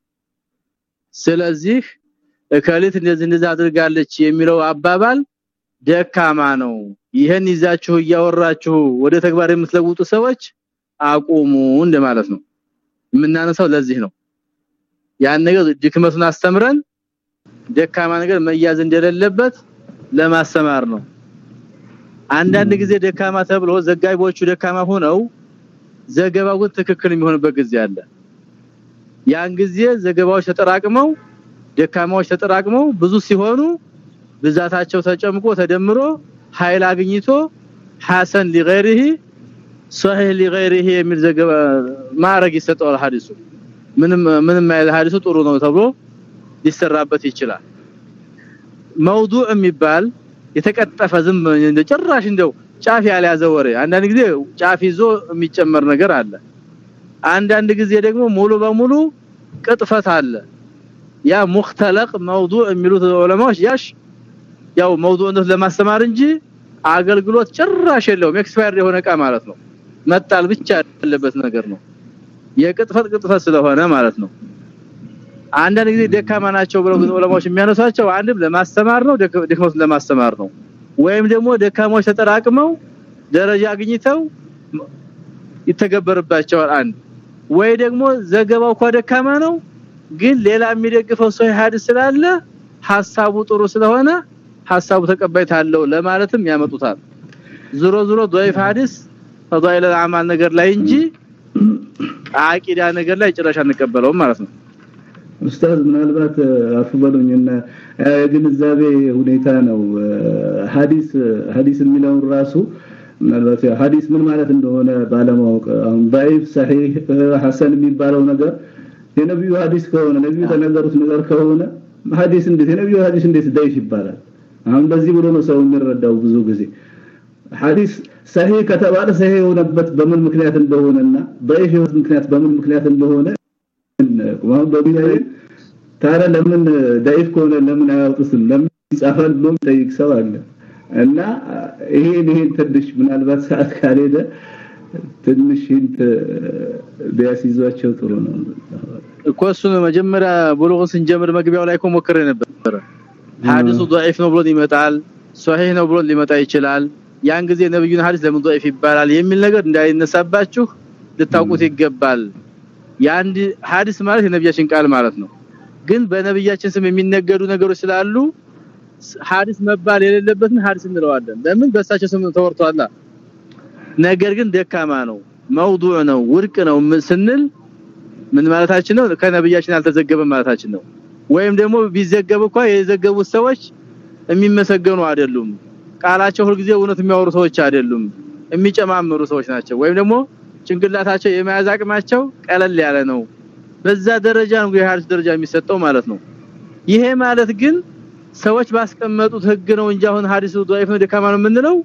ስለዚህ ከሊት እንደዚህ እንደዚህ አድርጋለች የሚለው አባባል ደካማ ነው። ይሄን ይዛችሁ እያወራችሁ ወደ ተግባር የምትለውጡ ሰዎች አቁሙ እንደማለት ነው። የምናነሳው ለዚህ ነው። ያን ነገር ድክመቱን አስተምረን ደካማ ነገር መያዝ እንደሌለበት ለማስተማር ነው። አንዳንድ ጊዜ ደካማ ተብሎ ዘጋቢዎቹ ደካማ ሆነው ዘገባው ግን ትክክል የሚሆንበት ጊዜ አለ ያን ጊዜ ዘገባዎች ተጠራቅመው ደካማዎች ተጠራቅመው ብዙ ሲሆኑ ብዛታቸው ተጨምቆ ተደምሮ ኃይል አግኝቶ ሐሰን لغيره صحيح لغيره የሚል ዘገባ ማረግ ይሰጠዋል ሐዲሱ ምንም ምንም አይል ሐዲሱ ጥሩ ነው ተብሎ ሊሰራበት ይችላል መውዱዕ የሚባል የተቀጠፈ ዝም እንደ ጭራሽ እንደው ጫፍ ያልያዘ ወሬ። አንዳንድ ጊዜ ጫፍ ይዞ የሚጨመር ነገር አለ። አንዳንድ ጊዜ ደግሞ ሙሉ በሙሉ ቅጥፈት አለ። ያ مختلق موضوع የሚሉት ዑለማዎች ያሽ ያው መውዱዕነት ለማስተማር እንጂ አገልግሎት ጭራሽ የለውም። ኤክስፓየር የሆነ ቃ ማለት ነው። መጣል ብቻ ያለበት ነገር ነው። የቅጥፈት ቅጥፈት ስለሆነ ማለት ነው። አንዳንድ ጊዜ ደካማ ናቸው ብለው ዑለማዎች የሚያነሳቸው አንድም ለማስተማር ነው ደክመቱን ለማስተማር ነው። ወይም ደግሞ ደካሞች ተጠራቅመው ደረጃ አግኝተው ይተገበርባቸዋል አንድ። ወይ ደግሞ ዘገባው እንኳን ደካማ ነው ግን ሌላ የሚደግፈው ሰው ሀዲስ ስላለ ሐሳቡ ጥሩ ስለሆነ ሐሳቡ ተቀባይት አለው ለማለትም ያመጡታል። ዝሮ ዝሮ ضعيف ሐዲስ فضائل الأعمال ነገር ላይ እንጂ አቂዳ ነገር ላይ ጭራሽ አንቀበለውም ማለት ነው። ኡስታዝ ምናልባት አፍበሉኝና የግንዛቤ ሁኔታ ነው ሐዲስ ሐዲስ የሚለው ራሱ ምናልባት ሐዲስ ምን ማለት እንደሆነ ባለማወቅ አሁን ضعيف صحيح ሐሰን የሚባለው ነገር የነብዩ ሐዲስ ከሆነ ነብዩ ተነገሩት ነገር ከሆነ ሐዲስ እንዴት የነብዩ ሐዲስ እንዴት ضعيف ይባላል አሁን በዚህ ብሎ ነው ሰው የሚረዳው ብዙ ጊዜ ሐዲስ ሰሂህ ከተባለ ሰሂህ የሆነበት በምን ምክንያት እንደሆነና ضعيف የሆነ ምክንያት በምን ምክንያት እንደሆነ አሁን በቢላይ ታዲያ ለምን ضعيف ከሆነ ለምን አያወጡትም ለምን ይጻፋል ብሎ ጠይቅ ሰው አለ እና ይሄ ይሄን ትንሽ ምናልባት ሰዓት ካልሄደ ትንሽ እንት ቢያስይዟቸው ጥሩ ነው እኮ እሱ መጀመሪያ ብሉግን ስንጀምር መግቢያው ላይ እኮ ሞክሬ ነበር ሐዲሱ ضعيف ነው ብሎ ይመጣል ሶሂህ ነው ብሎ ሊመጣ ይችላል ያን ጊዜ ነብዩን ሐዲስ ለምን ضعيف ይባላል የሚል ነገር እንዳይነሳባችሁ ልታውቁት ይገባል የአንድ ሐዲስ ማለት የነብያችን ቃል ማለት ነው። ግን በነብያችን ስም የሚነገዱ ነገሮች ስላሉ ሐዲስ መባል የሌለበትን ሐዲስ እንለዋለን። ለምን? በእሳቸው ስም ተወርቷላ ነገር ግን ደካማ ነው መውዱዕ ነው ውድቅ ነው ስንል ምን ማለታችን ነው? ከነብያችን አልተዘገበም ማለታችን ነው። ወይም ደግሞ ቢዘገብ እንኳን የዘገቡት ሰዎች የሚመሰገኑ አይደሉም። ቃላቸው ሁልጊዜ እውነት የሚያወሩ ሰዎች አይደሉም። የሚጨማምሩ ሰዎች ናቸው። ወይም ደግሞ ጭንቅላታቸው የመያዝ አቅማቸው ቀለል ያለ ነው በዛ ደረጃ ነው የሐዲስ ደረጃ የሚሰጠው ማለት ነው ይሄ ማለት ግን ሰዎች ባስቀመጡት ህግ ነው እንጂ አሁን ሐዲሱ ضعيف ነው ደካማ ነው የምንለው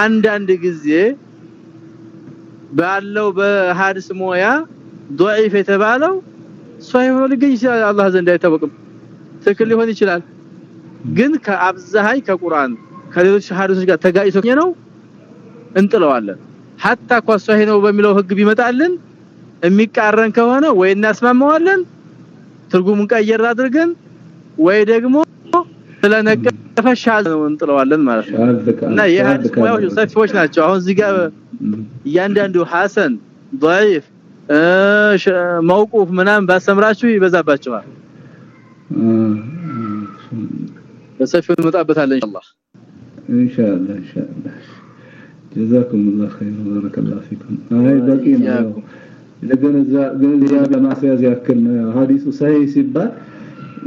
አንዳንድ ጊዜ ባለው በሐዲስ ሞያ ضعيف የተባለው ሷሂህ ሊገኝ ይችላል አላህ ዘንድ አይታወቅም ትክክል ሊሆን ይችላል ግን ከአብዛሃይ ከቁርአን ከሌሎች ሐዲሶች ጋር ተጋጭቶ ነው እንጥለዋለን ሐታ ኳሷሂ ነው በሚለው ህግ ቢመጣልን የሚቃረን ከሆነ ወይ እናስማማዋለን ትርጉሙን ቀየር አድርገን ወይ ደግሞ ስለነቀፈ ሻዝ ነው እንጥለዋለን ማለት ነው እና የሐዲስ ሙያዎች ሰፊዎች ናቸው አሁን እዚህ ጋር እያንዳንዱ ሐሰን ضعيف መውቁፍ ምናምን ባሰምራችሁ ይበዛባችኋል በሰፊው እንመጣበታለን ኢንሻአላህ ኢንሻአላህ ኢንሻአላህ ጀዛኩሙላህ ኸይረን ባረከላሁ ፊኩም። አይ በቂ ነው። ለማስያዝ ያክል ነው። ሐዲሱ ሰሂህ ሲባል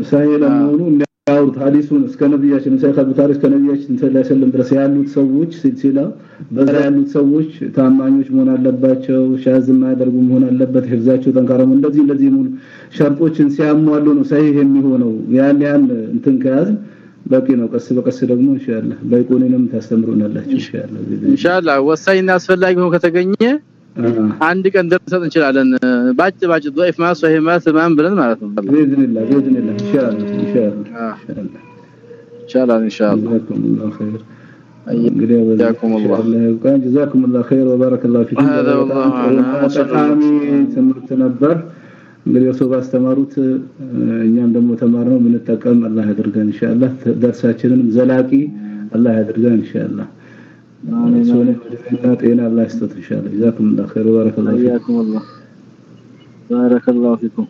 ሰሂህ ለመሆኑ የሚያወሩት ሐዲሱን እስከ ነብያችን ሰሂህ ቡኻሪ እስከ ነብያችን ሰለላሁ ዐለይሂ ድረስ ያሉት ሰዎች ሲልሲላ በዛ ያሉት ሰዎች ታማኞች መሆን አለባቸው። شاذ የማያደርጉ መሆን አለበት። ህፍዛቸው ጠንካራ እንደዚህ እንደዚህ ሙሉ ሸርጦችን ሲያሟሉ ነው صحيح የሚሆነው። ያን ያን እንትን ከያዝን በቂ ነው ቀስ በቀስ ደግሞ ኢንሻአላህ ባይቆኔንም ታስተምሩናላችሁ ኢንሻአላህ ኢንሻአላህ ወሳኝና አስፈላጊ ሆኖ ከተገኘ አንድ ቀን ደርሰን እንችላለን ባጭ ባጭ ضعيف ما صحيح ما تمام ብለን ማለት ነው باذن الله باذن الله ان شاء الله ان شاء الله ان شاء الله ان شاء الله جزاكم الله خير جزاكم الله يبقى جزاكم الله خير وبارك الله فيكم هذا والله ጠቃሚ ትምህርት ነበር እንግዲህ እርሶ ባስተማሩት እኛም ደግሞ ተማርነው ምንጠቀም አላህ ያድርገን ኢንሻአላህ ደርሳችንን ዘላቂ አላህ ያድርገን ኢንሻአላህ سوني ጤና አላህ ይስጥት ኢንሻአላህ جزاكم الله خير وبارك الله فيكم الله بارك الله فيكم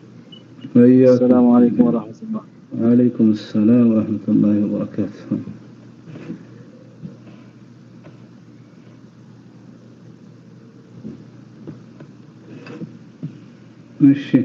السلام عليكم ورحمه الله وعليكم السلام ورحمه الله وبركاته ماشي